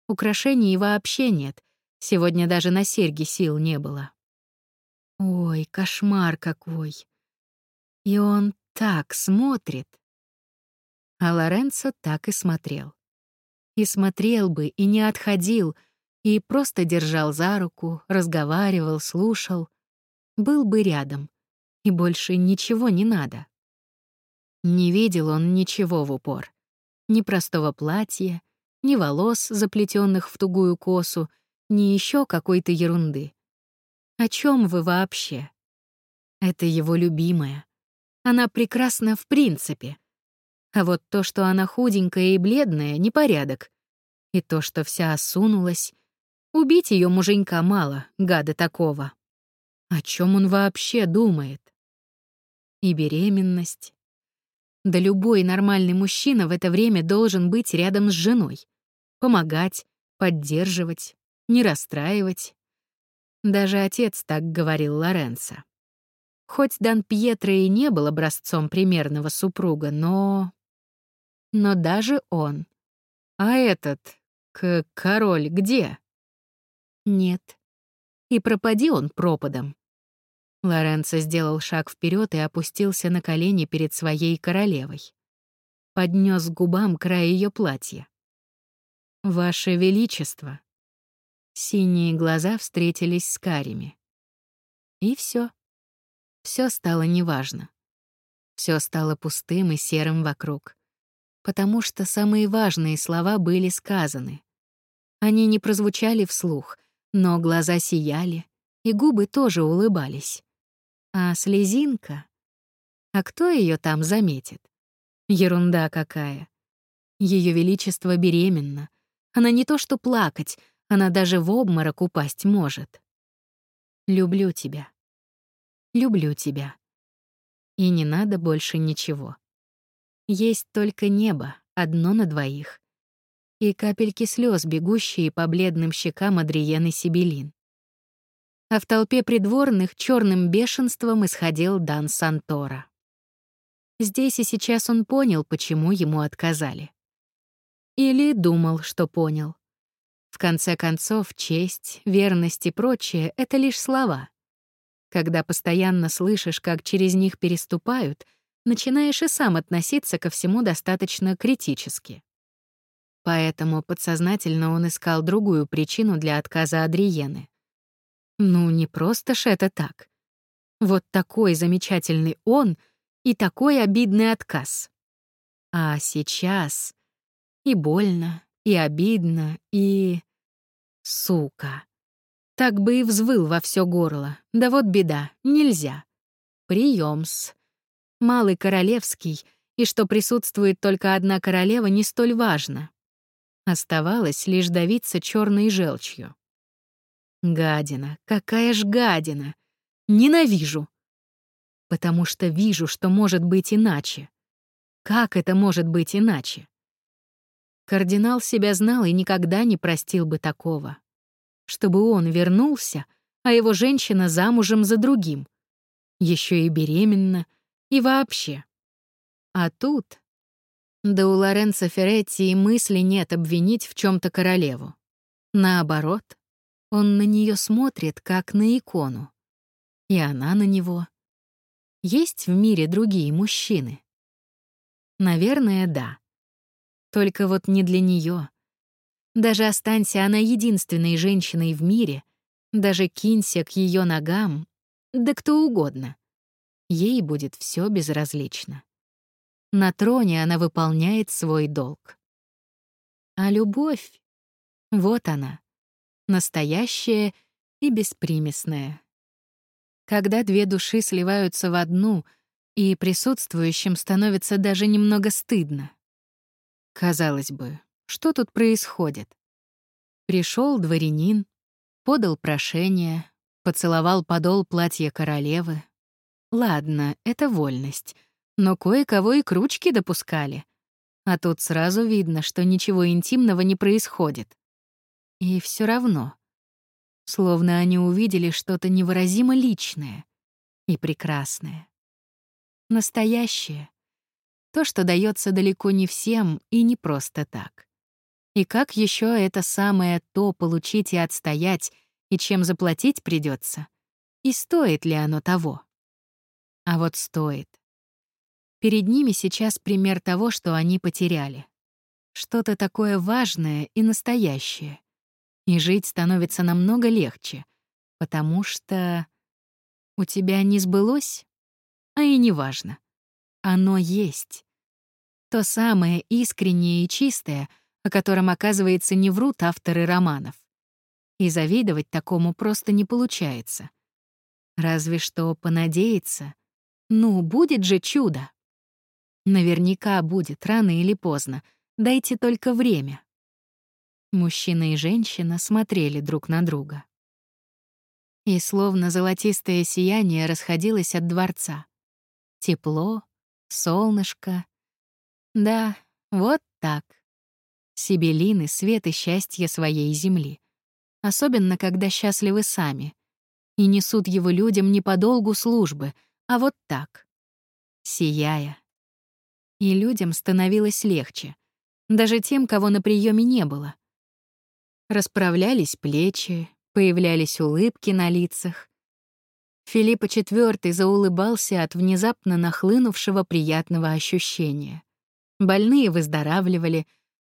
Украшений вообще нет. Сегодня даже на серьги сил не было. Ой, кошмар какой. И он так смотрит. А Лоренцо так и смотрел. И смотрел бы, и не отходил, и просто держал за руку, разговаривал, слушал. Был бы рядом, и больше ничего не надо. Не видел он ничего в упор. Ни простого платья, ни волос, заплетенных в тугую косу, ни еще какой-то ерунды. О чем вы вообще? Это его любимая. Она прекрасна в принципе. А вот то, что она худенькая и бледная, — непорядок. И то, что вся осунулась. Убить ее муженька мало, гада такого. О чем он вообще думает? И беременность. Да любой нормальный мужчина в это время должен быть рядом с женой. Помогать, поддерживать, не расстраивать. Даже отец так говорил Лоренцо. Хоть Дан Пьетро и не был образцом примерного супруга, но... Но даже он. «А этот, к король, где?» «Нет. И пропади он пропадом». Лоренцо сделал шаг вперед и опустился на колени перед своей королевой. Поднес губам край ее платья. «Ваше Величество!» Синие глаза встретились с карими. И все. Все стало неважно. Все стало пустым и серым вокруг. Потому что самые важные слова были сказаны. Они не прозвучали вслух, но глаза сияли, и губы тоже улыбались. А слезинка? А кто ее там заметит? Ерунда какая. Ее величество беременна. Она не то что плакать, она даже в обморок упасть может. Люблю тебя. Люблю тебя. И не надо больше ничего. Есть только небо, одно на двоих. И капельки слез, бегущие по бледным щекам Адриены Сибелин а в толпе придворных черным бешенством исходил Дан Сантора. Здесь и сейчас он понял, почему ему отказали. Или думал, что понял. В конце концов, честь, верность и прочее — это лишь слова. Когда постоянно слышишь, как через них переступают, начинаешь и сам относиться ко всему достаточно критически. Поэтому подсознательно он искал другую причину для отказа Адриены. Ну, не просто ж это так. Вот такой замечательный он и такой обидный отказ. А сейчас и больно, и обидно, и... Сука. Так бы и взвыл во все горло. Да вот беда, нельзя. Приемс. Малый королевский, и что присутствует только одна королева, не столь важно. Оставалось лишь давиться черной желчью. Гадина, какая ж гадина. Ненавижу. Потому что вижу, что может быть иначе. Как это может быть иначе? Кардинал себя знал и никогда не простил бы такого. Чтобы он вернулся, а его женщина замужем за другим. Еще и беременна, и вообще. А тут... Да у Лоренцо Ферретти и мысли нет обвинить в чем то королеву. Наоборот, он на нее смотрит, как на икону. И она на него. Есть в мире другие мужчины? Наверное, да. Только вот не для нее. Даже останься она единственной женщиной в мире, даже кинься к ее ногам, да кто угодно. Ей будет все безразлично. На троне она выполняет свой долг. А любовь — вот она настоящее и беспримесное. Когда две души сливаются в одну, и присутствующим становится даже немного стыдно. Казалось бы, что тут происходит? Пришел дворянин, подал прошение, поцеловал подол платья королевы. Ладно, это вольность, но кое-кого и к ручке допускали. А тут сразу видно, что ничего интимного не происходит. И все равно. Словно они увидели что-то невыразимо личное и прекрасное. Настоящее. То, что дается далеко не всем и не просто так. И как еще это самое то получить и отстоять, и чем заплатить придется, и стоит ли оно того? А вот стоит. Перед ними сейчас пример того, что они потеряли. Что-то такое важное и настоящее и жить становится намного легче, потому что у тебя не сбылось, а и не важно. Оно есть. То самое искреннее и чистое, о котором, оказывается, не врут авторы романов. И завидовать такому просто не получается. Разве что понадеяться. Ну, будет же чудо. Наверняка будет, рано или поздно. Дайте только время. Мужчина и женщина смотрели друг на друга. И словно золотистое сияние расходилось от дворца. Тепло, солнышко. Да, вот так. Сибелины — свет и счастье своей земли. Особенно, когда счастливы сами. И несут его людям не по долгу службы, а вот так. Сияя. И людям становилось легче — даже тем, кого на приеме не было. Расправлялись плечи, появлялись улыбки на лицах. Филиппа IV заулыбался от внезапно нахлынувшего приятного ощущения. Больные выздоравливали.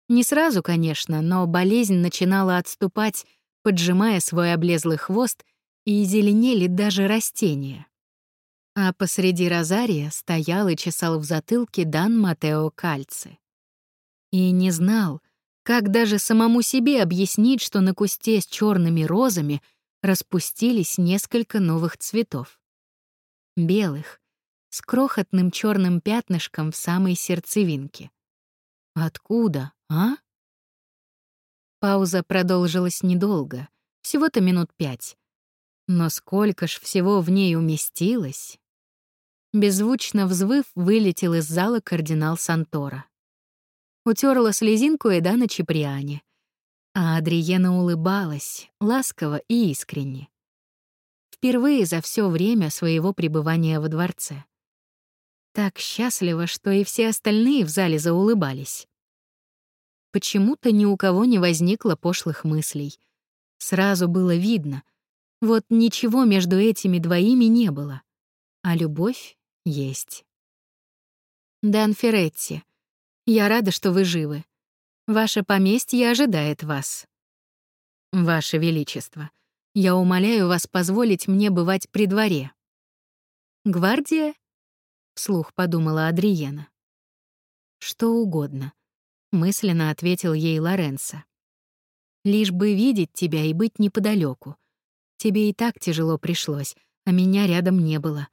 Не сразу, конечно, но болезнь начинала отступать, поджимая свой облезлый хвост, и зеленели даже растения. А посреди розария стоял и чесал в затылке Дан Матео Кальци. И не знал, как даже самому себе объяснить, что на кусте с черными розами распустились несколько новых цветов. Белых, с крохотным черным пятнышком в самой сердцевинке. Откуда, а? Пауза продолжилась недолго, всего-то минут пять. Но сколько ж всего в ней уместилось? Беззвучно взвыв, вылетел из зала кардинал Сантора утерла слезинку Эдана Чиприане. А Адриена улыбалась, ласково и искренне. Впервые за все время своего пребывания во дворце. Так счастливо, что и все остальные в зале заулыбались. Почему-то ни у кого не возникло пошлых мыслей. Сразу было видно, вот ничего между этими двоими не было, а любовь есть. Дан Феретти, я рада, что вы живы. Ваше поместье ожидает вас. Ваше Величество, я умоляю вас позволить мне бывать при дворе. Гвардия? Вслух подумала Адриена. Что угодно, мысленно ответил ей Лоренцо. Лишь бы видеть тебя и быть неподалеку. Тебе и так тяжело пришлось, а меня рядом не было.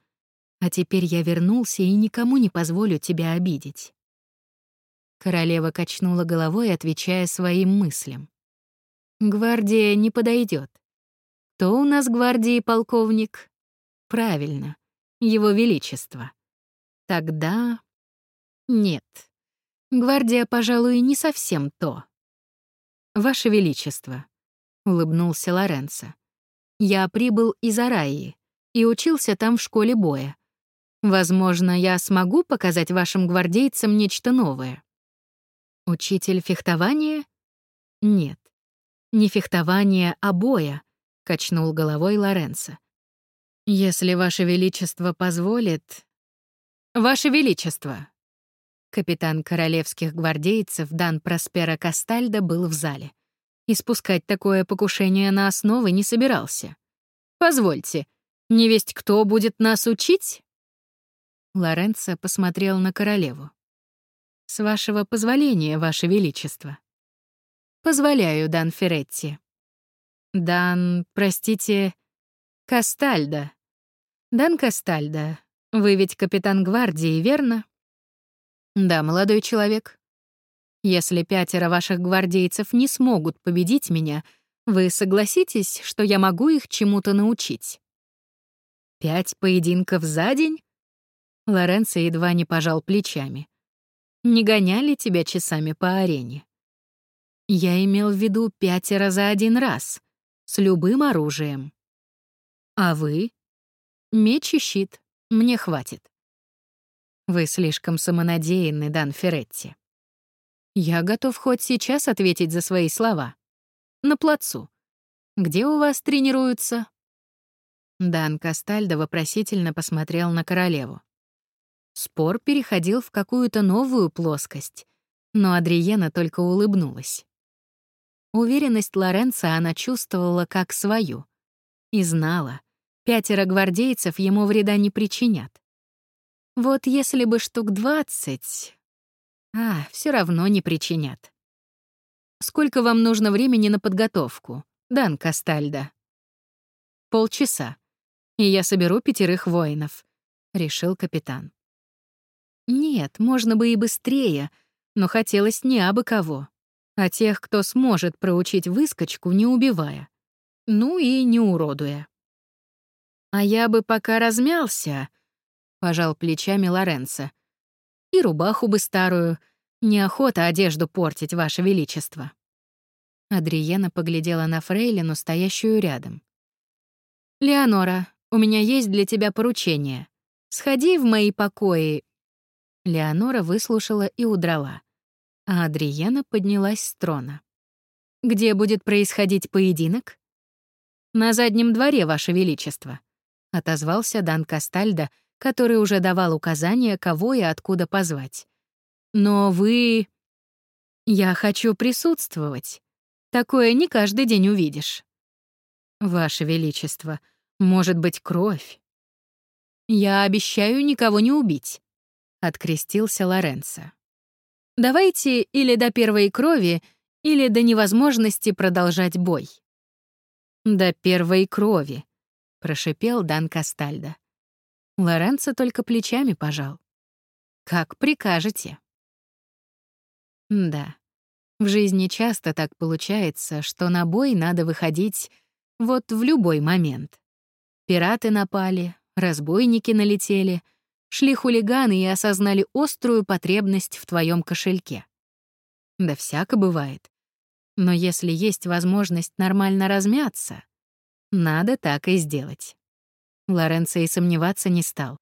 А теперь я вернулся и никому не позволю тебя обидеть. Королева качнула головой, отвечая своим мыслям. «Гвардия не подойдет. Кто у нас гвардии полковник?» «Правильно, его величество». «Тогда...» «Нет. Гвардия, пожалуй, не совсем то». «Ваше величество», — улыбнулся Лоренцо. «Я прибыл из Араи и учился там в школе боя. Возможно, я смогу показать вашим гвардейцам нечто новое». Учитель фехтования? Нет. Не фехтование, а боя, качнул головой Лоренцо. Если ваше величество позволит... Ваше величество. Капитан королевских гвардейцев Дан Проспера Кастальдо был в зале. И спускать такое покушение на основы не собирался. Позвольте, не весть кто будет нас учить? Лоренцо посмотрел на королеву. «С вашего позволения, ваше величество». «Позволяю, Дан Феретти». «Дан, простите, Кастальдо». «Дан Кастальдо, вы ведь капитан гвардии, верно?» «Да, молодой человек. Если пятеро ваших гвардейцев не смогут победить меня, вы согласитесь, что я могу их чему-то научить?» «Пять поединков за день?» Лоренцо едва не пожал плечами. Не гоняли тебя часами по арене? Я имел в виду пятеро за один раз, с любым оружием. А вы? Меч и щит. Мне хватит. Вы слишком самонадеянны, Дан Феретти. Я готов хоть сейчас ответить за свои слова. На плацу. Где у вас тренируются? Дан Кастальдо вопросительно посмотрел на королеву. Спор переходил в какую-то новую плоскость, но Адриена только улыбнулась. Уверенность Лоренца она чувствовала как свою и знала, пятеро гвардейцев ему вреда не причинят. Вот если бы штук двадцать... А, все равно не причинят. Сколько вам нужно времени на подготовку, Дан Кастальда? Полчаса, и я соберу пятерых воинов, решил капитан. Нет, можно бы и быстрее, но хотелось не абы кого, а тех, кто сможет проучить выскочку, не убивая. Ну и не уродуя. «А я бы пока размялся», — пожал плечами Лоренцо. «И рубаху бы старую. Неохота одежду портить, Ваше Величество». Адриена поглядела на Фрейлину, стоящую рядом. «Леонора, у меня есть для тебя поручение. Сходи в мои покои Леонора выслушала и удрала. А Адриена поднялась с трона. «Где будет происходить поединок?» «На заднем дворе, Ваше Величество», — отозвался Дан Кастальдо, который уже давал указания, кого и откуда позвать. «Но вы...» «Я хочу присутствовать. Такое не каждый день увидишь». «Ваше Величество, может быть, кровь?» «Я обещаю никого не убить», — открестился Лоренцо. «Давайте или до первой крови, или до невозможности продолжать бой». «До первой крови», — прошипел Дан Кастальдо. Лоренцо только плечами пожал. «Как прикажете». Да, в жизни часто так получается, что на бой надо выходить вот в любой момент. Пираты напали, разбойники налетели, шли хулиганы и осознали острую потребность в твоем кошельке. Да всяко бывает. Но если есть возможность нормально размяться, надо так и сделать. Лоренцо и сомневаться не стал.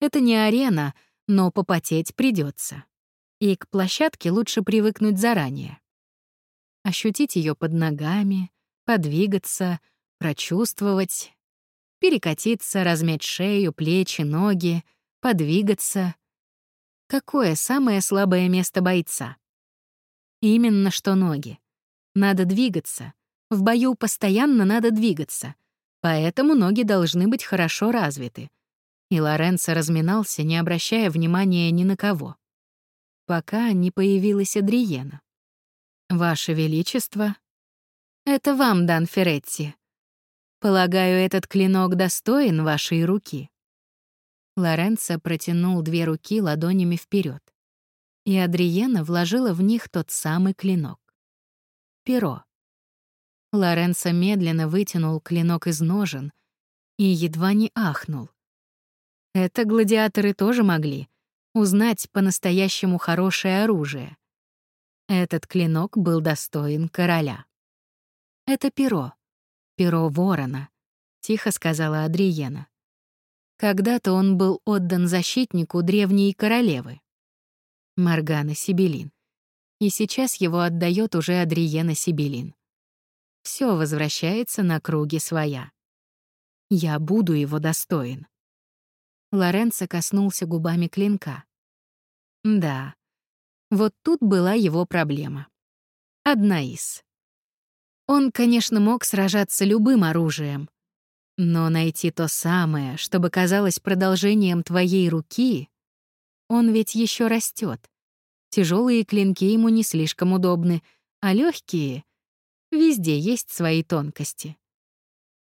Это не арена, но попотеть придется. И к площадке лучше привыкнуть заранее. Ощутить ее под ногами, подвигаться — прочувствовать, перекатиться, размять шею, плечи, ноги, подвигаться. Какое самое слабое место бойца? Именно что ноги. Надо двигаться. В бою постоянно надо двигаться. Поэтому ноги должны быть хорошо развиты. И Лоренцо разминался, не обращая внимания ни на кого. Пока не появилась Адриена. «Ваше Величество», «Это вам, Дан Феретти», Полагаю, этот клинок достоин вашей руки. Лоренцо протянул две руки ладонями вперед, и Адриена вложила в них тот самый клинок. Перо. Лоренцо медленно вытянул клинок из ножен и едва не ахнул. Это гладиаторы тоже могли узнать по-настоящему хорошее оружие. Этот клинок был достоин короля. Это перо перо ворона», — тихо сказала Адриена. Когда-то он был отдан защитнику древней королевы. Маргана Сибелин. И сейчас его отдает уже Адриена Сибелин. Все возвращается на круги своя. Я буду его достоин. Лоренцо коснулся губами клинка. Да, вот тут была его проблема. Одна из. Он, конечно, мог сражаться любым оружием, но найти то самое, чтобы казалось продолжением твоей руки, он ведь еще растет. Тяжелые клинки ему не слишком удобны, а легкие везде есть свои тонкости.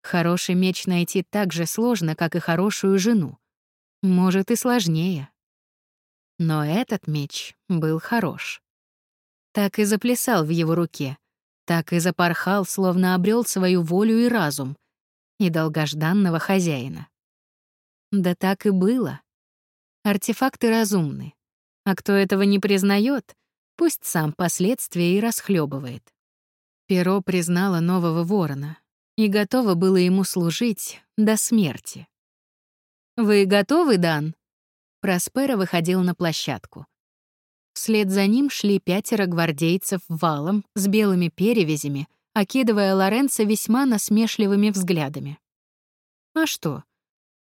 Хороший меч найти так же сложно, как и хорошую жену. Может, и сложнее. Но этот меч был хорош. Так и заплясал в его руке — так и запорхал, словно обрел свою волю и разум, и долгожданного хозяина. Да так и было. Артефакты разумны. А кто этого не признает, пусть сам последствия и расхлебывает. Перо признало нового ворона и готово было ему служить до смерти. «Вы готовы, Дан?» Проспера выходил на площадку. Вслед за ним шли пятеро гвардейцев валом с белыми перевязями, окидывая Лоренцо весьма насмешливыми взглядами. А что?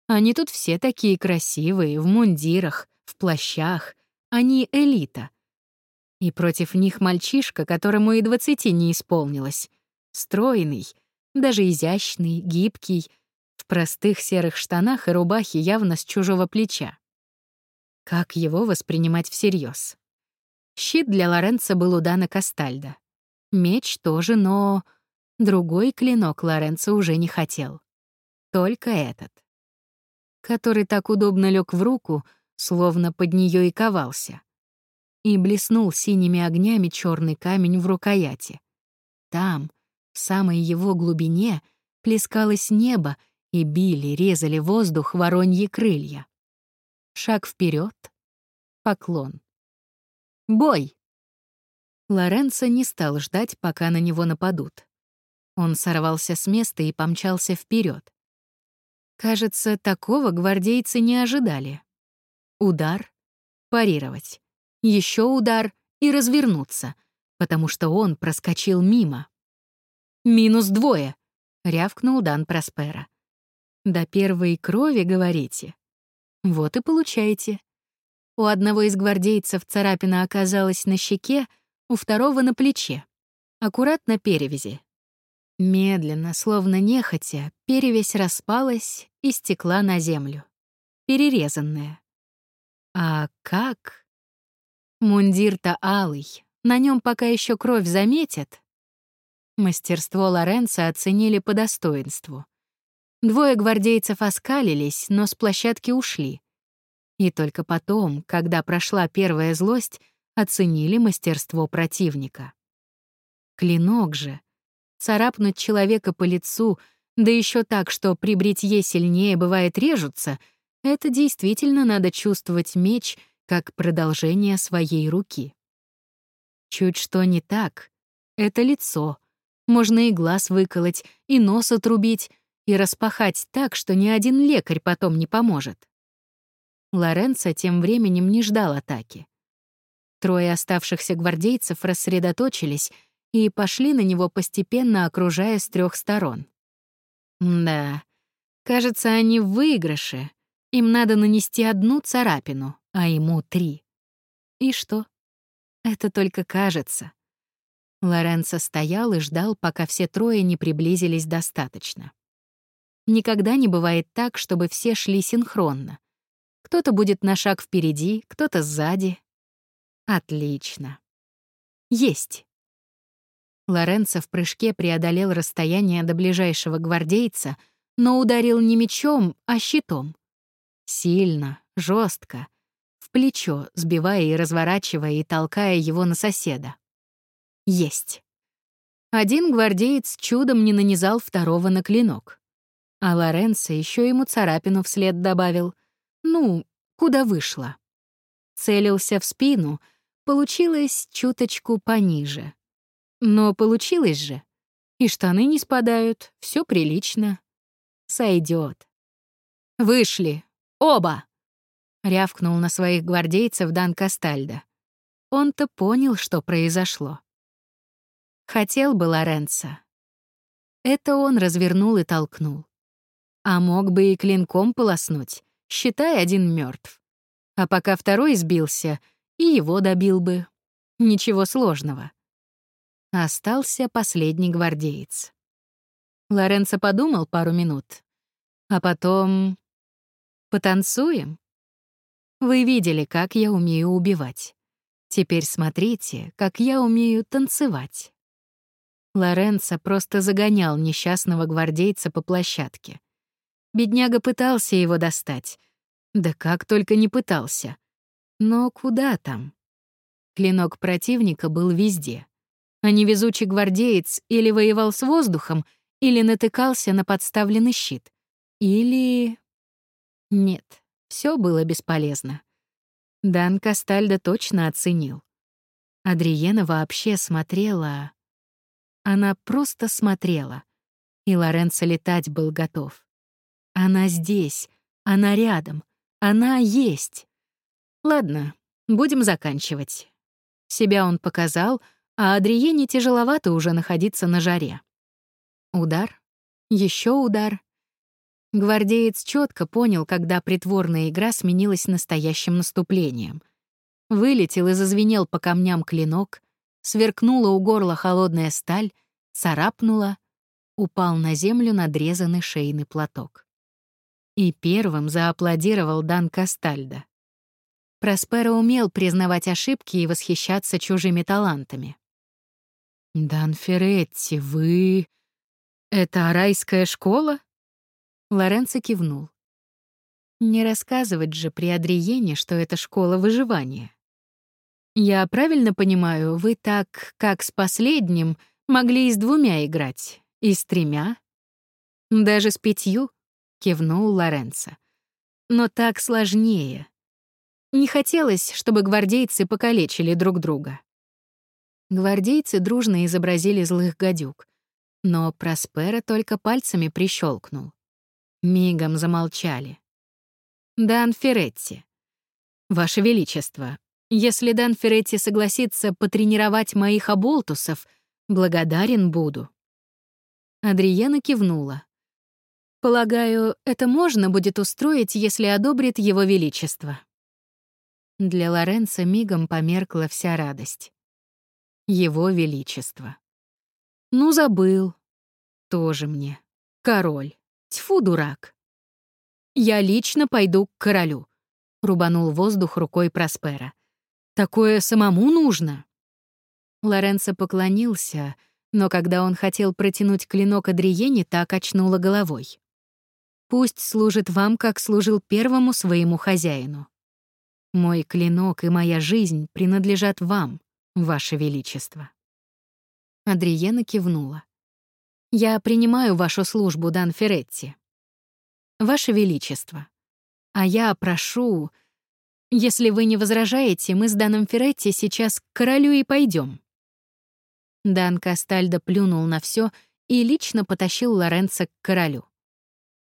Они тут все такие красивые, в мундирах, в плащах. Они элита. И против них мальчишка, которому и двадцати не исполнилось. Стройный, даже изящный, гибкий, в простых серых штанах и рубахе явно с чужого плеча. Как его воспринимать всерьез? Щит для Лоренца был у Дана Кастальда. Меч тоже, но... Другой клинок Лоренцо уже не хотел. Только этот. Который так удобно лег в руку, словно под нее и ковался. И блеснул синими огнями черный камень в рукояти. Там, в самой его глубине, плескалось небо, и били, резали воздух вороньи крылья. Шаг вперед, поклон. Бой!» Лоренцо не стал ждать, пока на него нападут. Он сорвался с места и помчался вперед. Кажется, такого гвардейцы не ожидали. Удар, парировать, еще удар и развернуться, потому что он проскочил мимо. «Минус двое», — рявкнул Дан Проспера. «До первой крови, говорите?» Вот и получаете. У одного из гвардейцев царапина оказалась на щеке, у второго — на плече. Аккуратно перевязи. Медленно, словно нехотя, перевязь распалась и стекла на землю. Перерезанная. А как? Мундир-то алый, на нем пока еще кровь заметят. Мастерство Лоренца оценили по достоинству. Двое гвардейцев оскалились, но с площадки ушли. И только потом, когда прошла первая злость, оценили мастерство противника. Клинок же. Царапнуть человека по лицу, да еще так, что при бритье сильнее бывает режутся, это действительно надо чувствовать меч как продолжение своей руки. Чуть что не так — это лицо. Можно и глаз выколоть, и нос отрубить, и распахать так, что ни один лекарь потом не поможет. Лоренцо тем временем не ждал атаки. Трое оставшихся гвардейцев рассредоточились и пошли на него постепенно, окружая с трех сторон. Да, кажется, они в выигрыше. Им надо нанести одну царапину, а ему три. И что? Это только кажется. Лоренцо стоял и ждал, пока все трое не приблизились достаточно. Никогда не бывает так, чтобы все шли синхронно. Кто-то будет на шаг впереди, кто-то сзади. Отлично. Есть. Лоренцо в прыжке преодолел расстояние до ближайшего гвардейца, но ударил не мечом, а щитом. Сильно, жестко, в плечо, сбивая и разворачивая и толкая его на соседа. Есть. Один гвардеец чудом не нанизал второго на клинок. А Лоренцо еще ему царапину вслед добавил. Ну, куда вышло. Целился в спину, получилось чуточку пониже. Но получилось же. И штаны не спадают, все прилично. Сойдет. Вышли. Оба! Рявкнул на своих гвардейцев Дан Кастальдо. Он-то понял, что произошло. Хотел бы Лоренцо. Это он развернул и толкнул. А мог бы и клинком полоснуть, считай, один мертв. А пока второй сбился, и его добил бы. Ничего сложного. Остался последний гвардеец. Лоренцо подумал пару минут. А потом... Потанцуем? Вы видели, как я умею убивать. Теперь смотрите, как я умею танцевать. Лоренцо просто загонял несчастного гвардейца по площадке. Бедняга пытался его достать. Да как только не пытался. Но куда там? Клинок противника был везде. А невезучий гвардеец или воевал с воздухом, или натыкался на подставленный щит. Или... Нет, все было бесполезно. Дан Кастальдо точно оценил. Адриена вообще смотрела... Она просто смотрела. И Лоренцо летать был готов. Она здесь, она рядом, она есть. Ладно, будем заканчивать. Себя он показал, а Адриене тяжеловато уже находиться на жаре. Удар, еще удар. Гвардеец четко понял, когда притворная игра сменилась настоящим наступлением. Вылетел и зазвенел по камням клинок, сверкнула у горла холодная сталь, царапнула, упал на землю надрезанный шейный платок. И первым зааплодировал Дан Кастальдо. Просперо умел признавать ошибки и восхищаться чужими талантами. «Дан Феретти, вы... Это райская школа?» Лоренцо кивнул. «Не рассказывать же при Адриене, что это школа выживания. Я правильно понимаю, вы так, как с последним, могли и с двумя играть, и с тремя? Даже с пятью?» Кивнул Лоренцо. Но так сложнее. Не хотелось, чтобы гвардейцы покалечили друг друга. Гвардейцы дружно изобразили злых гадюк, но Проспера только пальцами прищелкнул. Мигом замолчали. «Дан Феретти, Ваше Величество, Если Дан Ферретти согласится потренировать моих оболтусов, благодарен буду». Адриена кивнула. «Полагаю, это можно будет устроить, если одобрит Его Величество». Для Лоренца мигом померкла вся радость. Его Величество. Ну, забыл. Тоже мне. Король. Тьфу, дурак. Я лично пойду к королю. Рубанул воздух рукой Проспера. Такое самому нужно. Лоренцо поклонился, но когда он хотел протянуть клинок Адриене, так очнула головой. «Пусть служит вам, как служил первому своему хозяину. Мой клинок и моя жизнь принадлежат вам, ваше величество». Адриена кивнула. «Я принимаю вашу службу, Дан Феретти. Ваше величество. А я прошу, если вы не возражаете, мы с Даном Феретти сейчас к королю и пойдем. Дан Кастальдо плюнул на все и лично потащил Лоренцо к королю.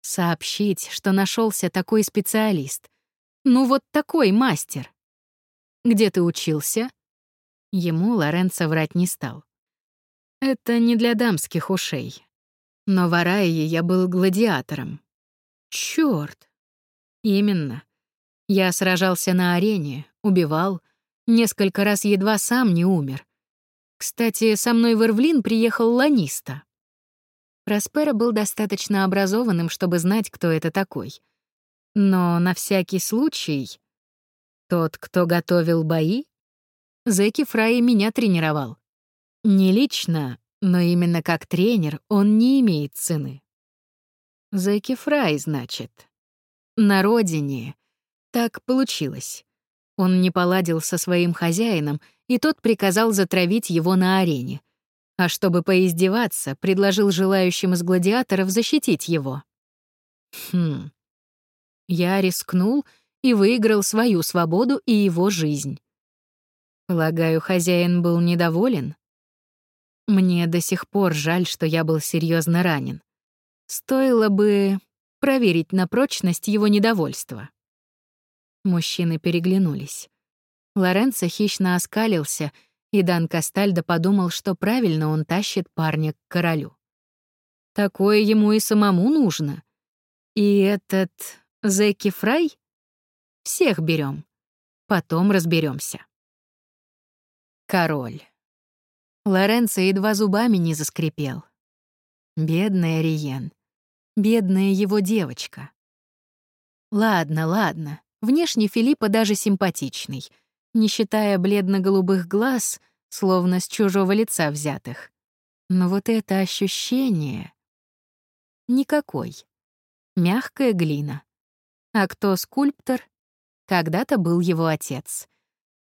Сообщить, что нашелся такой специалист, ну вот такой мастер. Где ты учился? Ему Лоренцо врать не стал. Это не для дамских ушей. Но в Арае я был гладиатором. Чёрт. Именно. Я сражался на арене, убивал, несколько раз едва сам не умер. Кстати, со мной в Ирвлин приехал Ланиста. Проспера был достаточно образованным, чтобы знать, кто это такой — но на всякий случай... Тот, кто готовил бои? Зеки Фрай меня тренировал. Не лично, но именно как тренер он не имеет цены. Зеки Фрай, значит. На родине. Так получилось. Он не поладил со своим хозяином, и тот приказал затравить его на арене. А чтобы поиздеваться, предложил желающим из гладиаторов защитить его. Хм, я рискнул и выиграл свою свободу и его жизнь. Полагаю, хозяин был недоволен? Мне до сих пор жаль, что я был серьезно ранен. Стоило бы проверить на прочность его недовольства. Мужчины переглянулись. Лоренцо хищно оскалился, и Дан Кастальдо подумал, что правильно он тащит парня к королю. Такое ему и самому нужно. И этот Зэки Фрай? Всех берем. Потом разберемся. Король. Лоренцо едва зубами не заскрипел. Бедная Риен. Бедная его девочка. Ладно, ладно. Внешне Филиппа даже симпатичный, не считая бледно-голубых глаз, словно с чужого лица взятых. Но вот это ощущение... Никакой. Мягкая глина. А кто скульптор? Когда-то был его отец.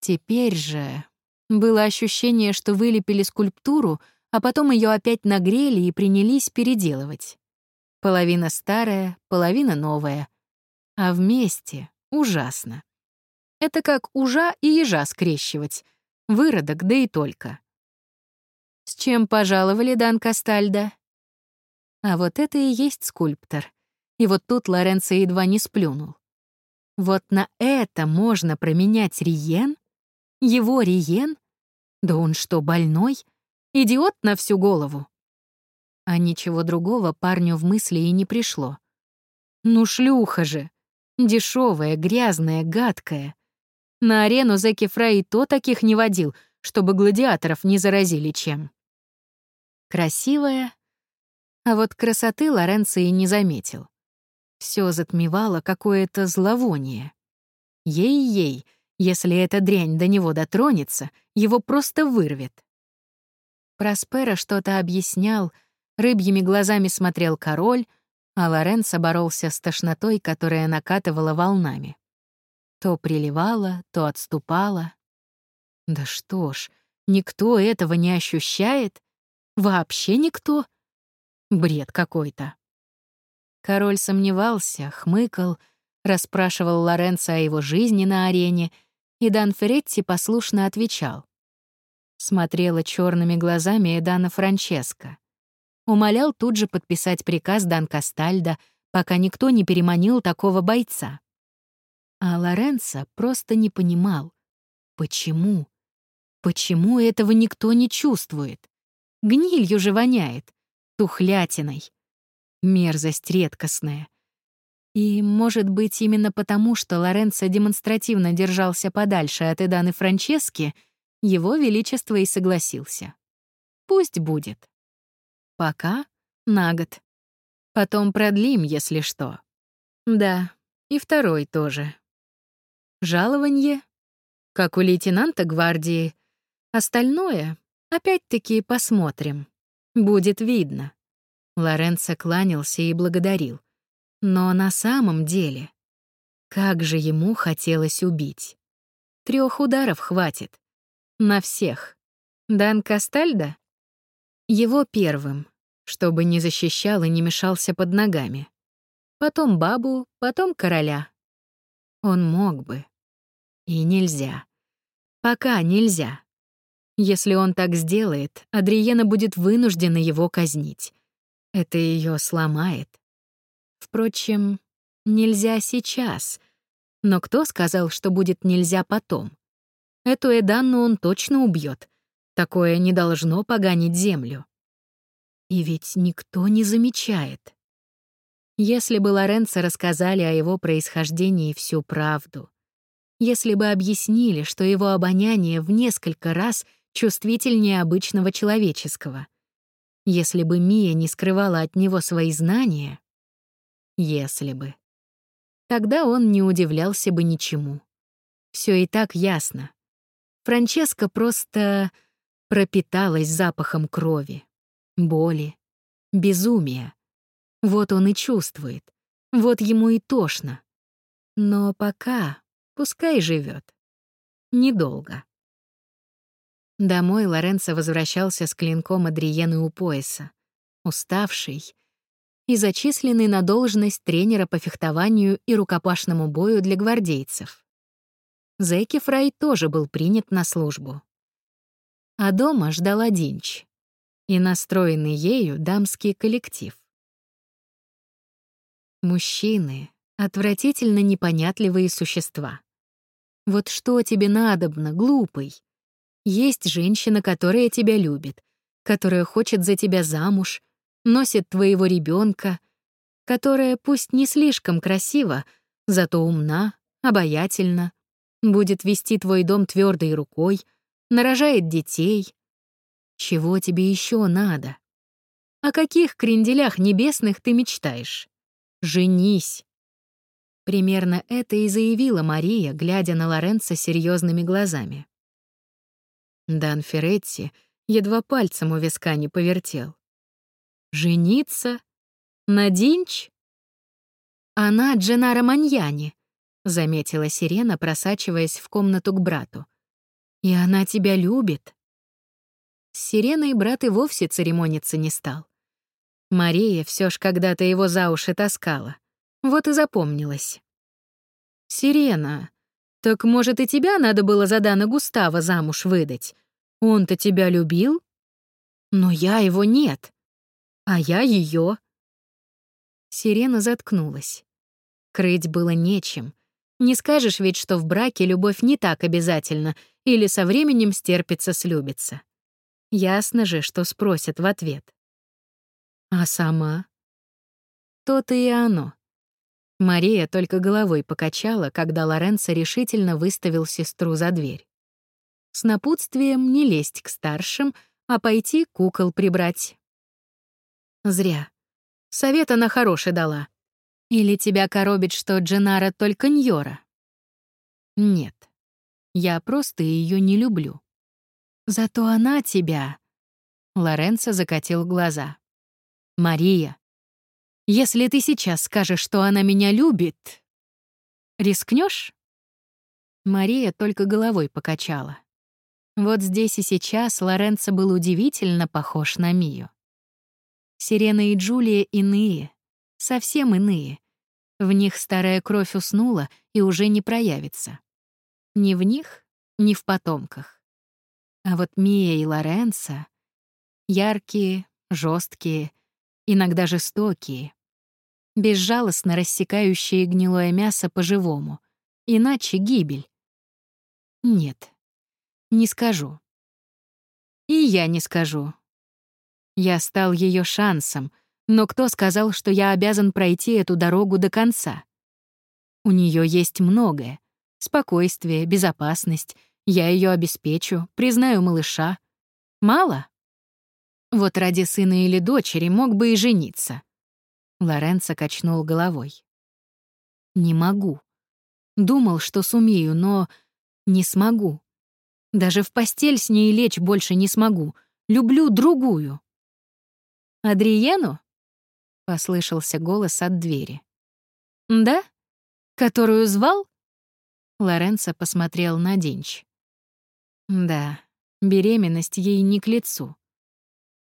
Теперь же было ощущение, что вылепили скульптуру, а потом ее опять нагрели и принялись переделывать. Половина старая, половина новая. А вместе ужасно. Это как ужа и ежа скрещивать. Выродок, да и только. С чем пожаловали, Дан Кастальда? А вот это и есть скульптор. И вот тут Лоренцо едва не сплюнул. Вот на это можно променять Риен? Его Риен? Да он что, больной? Идиот на всю голову? А ничего другого парню в мысли и не пришло. Ну шлюха же. Дешевая, грязная, гадкая. На арену Зеки Фрай то таких не водил, чтобы гладиаторов не заразили чем. Красивая. А вот красоты Лоренцо и не заметил. Все затмевало какое-то зловоние. Ей-ей, если эта дрянь до него дотронется, его просто вырвет. Проспера что-то объяснял, рыбьими глазами смотрел король, а Лоренцо боролся с тошнотой, которая накатывала волнами. То приливала, то отступала. Да что ж, никто этого не ощущает? Вообще никто? Бред какой-то. Король сомневался, хмыкал, расспрашивал Лоренцо о его жизни на арене, и Дан Феретти послушно отвечал. Смотрела черными глазами Эдана Франческо. Умолял тут же подписать приказ Дан Кастальда, пока никто не переманил такого бойца. А Лоренцо просто не понимал. Почему? Почему этого никто не чувствует? Гнилью же воняет, тухлятиной. Мерзость редкостная. И, может быть, именно потому, что Лоренцо демонстративно держался подальше от Эданы Франчески, его Величество и согласился. Пусть будет. Пока на год. Потом продлим, если что. Да, и второй тоже. Жалование, как у лейтенанта гвардии. Остальное, опять-таки, посмотрим. Будет видно. Лоренцо кланялся и благодарил. Но на самом деле, как же ему хотелось убить. Трех ударов хватит. На всех. Дан Кастальда? Его первым, чтобы не защищал и не мешался под ногами. Потом бабу, потом короля. Он мог бы. И нельзя. Пока нельзя. Если он так сделает, Адриена будет вынуждена его казнить. Это ее сломает. Впрочем, нельзя сейчас. Но кто сказал, что будет нельзя потом? Эту Эданну он точно убьет. Такое не должно поганить землю. И ведь никто не замечает. Если бы Лоренцо рассказали о его происхождении всю правду, если бы объяснили, что его обоняние в несколько раз чувствительнее обычного человеческого, если бы Мия не скрывала от него свои знания, если бы. Тогда он не удивлялся бы ничему. Все и так ясно. Франческа просто пропиталась запахом крови, боли, безумия. Вот он и чувствует. Вот ему и тошно. Но пока пускай живет. Недолго. Домой Лоренцо возвращался с клинком Адриены у пояса, уставший и зачисленный на должность тренера по фехтованию и рукопашному бою для гвардейцев. Зэки Фрай тоже был принят на службу. А дома ждала Динч и настроенный ею дамский коллектив. Мужчины — отвратительно непонятливые существа. Вот что тебе надобно, глупый? Есть женщина, которая тебя любит, которая хочет за тебя замуж, носит твоего ребенка, которая пусть не слишком красива, зато умна, обаятельна, будет вести твой дом твердой рукой — нарожает детей. Чего тебе еще надо? О каких кренделях небесных ты мечтаешь? Женись. Примерно это и заявила Мария, глядя на Лоренцо серьезными глазами. Дан Феретти едва пальцем у виска не повертел. «Жениться? На Динч?» «Она Дженара Маньяни», — заметила Сирена, просачиваясь в комнату к брату. И она тебя любит. С Сиреной брат и вовсе церемониться не стал. Мария все ж когда-то его за уши таскала. Вот и запомнилась. «Сирена, так, может, и тебя надо было за Дана Густава замуж выдать? Он-то тебя любил?» «Но я его нет. А я ее. Сирена заткнулась. Крыть было нечем. Не скажешь ведь, что в браке любовь не так обязательна — или со временем стерпится, слюбится. Ясно же, что спросят в ответ. А сама? То-то и оно. Мария только головой покачала, когда Лоренцо решительно выставил сестру за дверь. С напутствием не лезть к старшим, а пойти кукол прибрать. Зря. Совет она хороший дала. Или тебя коробит, что Дженара только Ньора? Нет. Я просто ее не люблю. Зато она тебя...» Лоренцо закатил глаза. «Мария, если ты сейчас скажешь, что она меня любит, рискнешь? Мария только головой покачала. Вот здесь и сейчас Лоренцо был удивительно похож на Мию. Сирена и Джулия иные, совсем иные. В них старая кровь уснула и уже не проявится. Ни в них, ни в потомках. А вот Мия и Лоренцо — яркие, жесткие, иногда жестокие, безжалостно рассекающие гнилое мясо по-живому, иначе гибель. Нет, Не скажу. И я не скажу. Я стал ее шансом, но кто сказал, что я обязан пройти эту дорогу до конца? У нее есть многое. Спокойствие, безопасность. Я ее обеспечу, признаю малыша. Мало? Вот ради сына или дочери мог бы и жениться. Лоренцо качнул головой. Не могу. Думал, что сумею, но не смогу. Даже в постель с ней лечь больше не смогу. Люблю другую. «Адриену?» — послышался голос от двери. «Да? Которую звал?» Лоренцо посмотрел на Динч. Да, беременность ей не к лицу.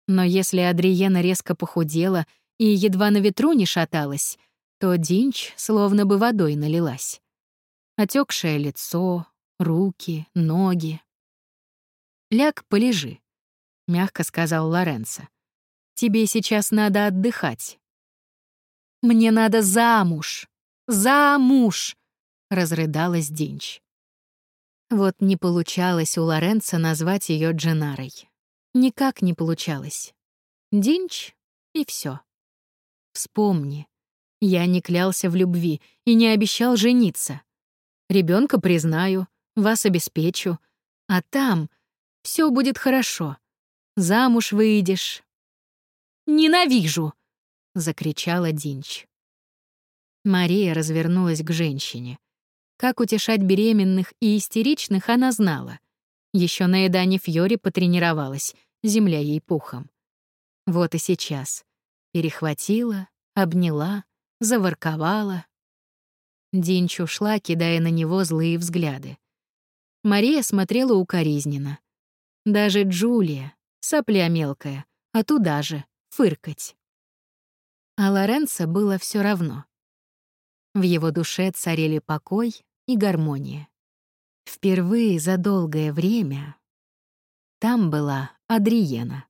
Но если Адриена резко похудела и едва на ветру не шаталась, то Динч словно бы водой налилась. Отекшее лицо, руки, ноги. «Ляг, полежи», — мягко сказал Лоренцо. «Тебе сейчас надо отдыхать». «Мне надо замуж! Замуж!» — разрыдалась Динч. Вот не получалось у Лоренцо назвать ее Дженарой. Никак не получалось. Динч — и все. Вспомни. Я не клялся в любви и не обещал жениться. Ребенка признаю, вас обеспечу. А там все будет хорошо. Замуж выйдешь. «Ненавижу!» — закричала Динч. Мария развернулась к женщине. Как утешать беременных и истеричных она знала. Еще на Эдане Фьори потренировалась, земля ей пухом. Вот и сейчас. Перехватила, обняла, заворковала. Динч ушла, кидая на него злые взгляды. Мария смотрела укоризненно. Даже Джулия, сопля мелкая, а туда же, фыркать. А Лоренцо было все равно. В его душе царили покой и гармония. Впервые за долгое время там была Адриена.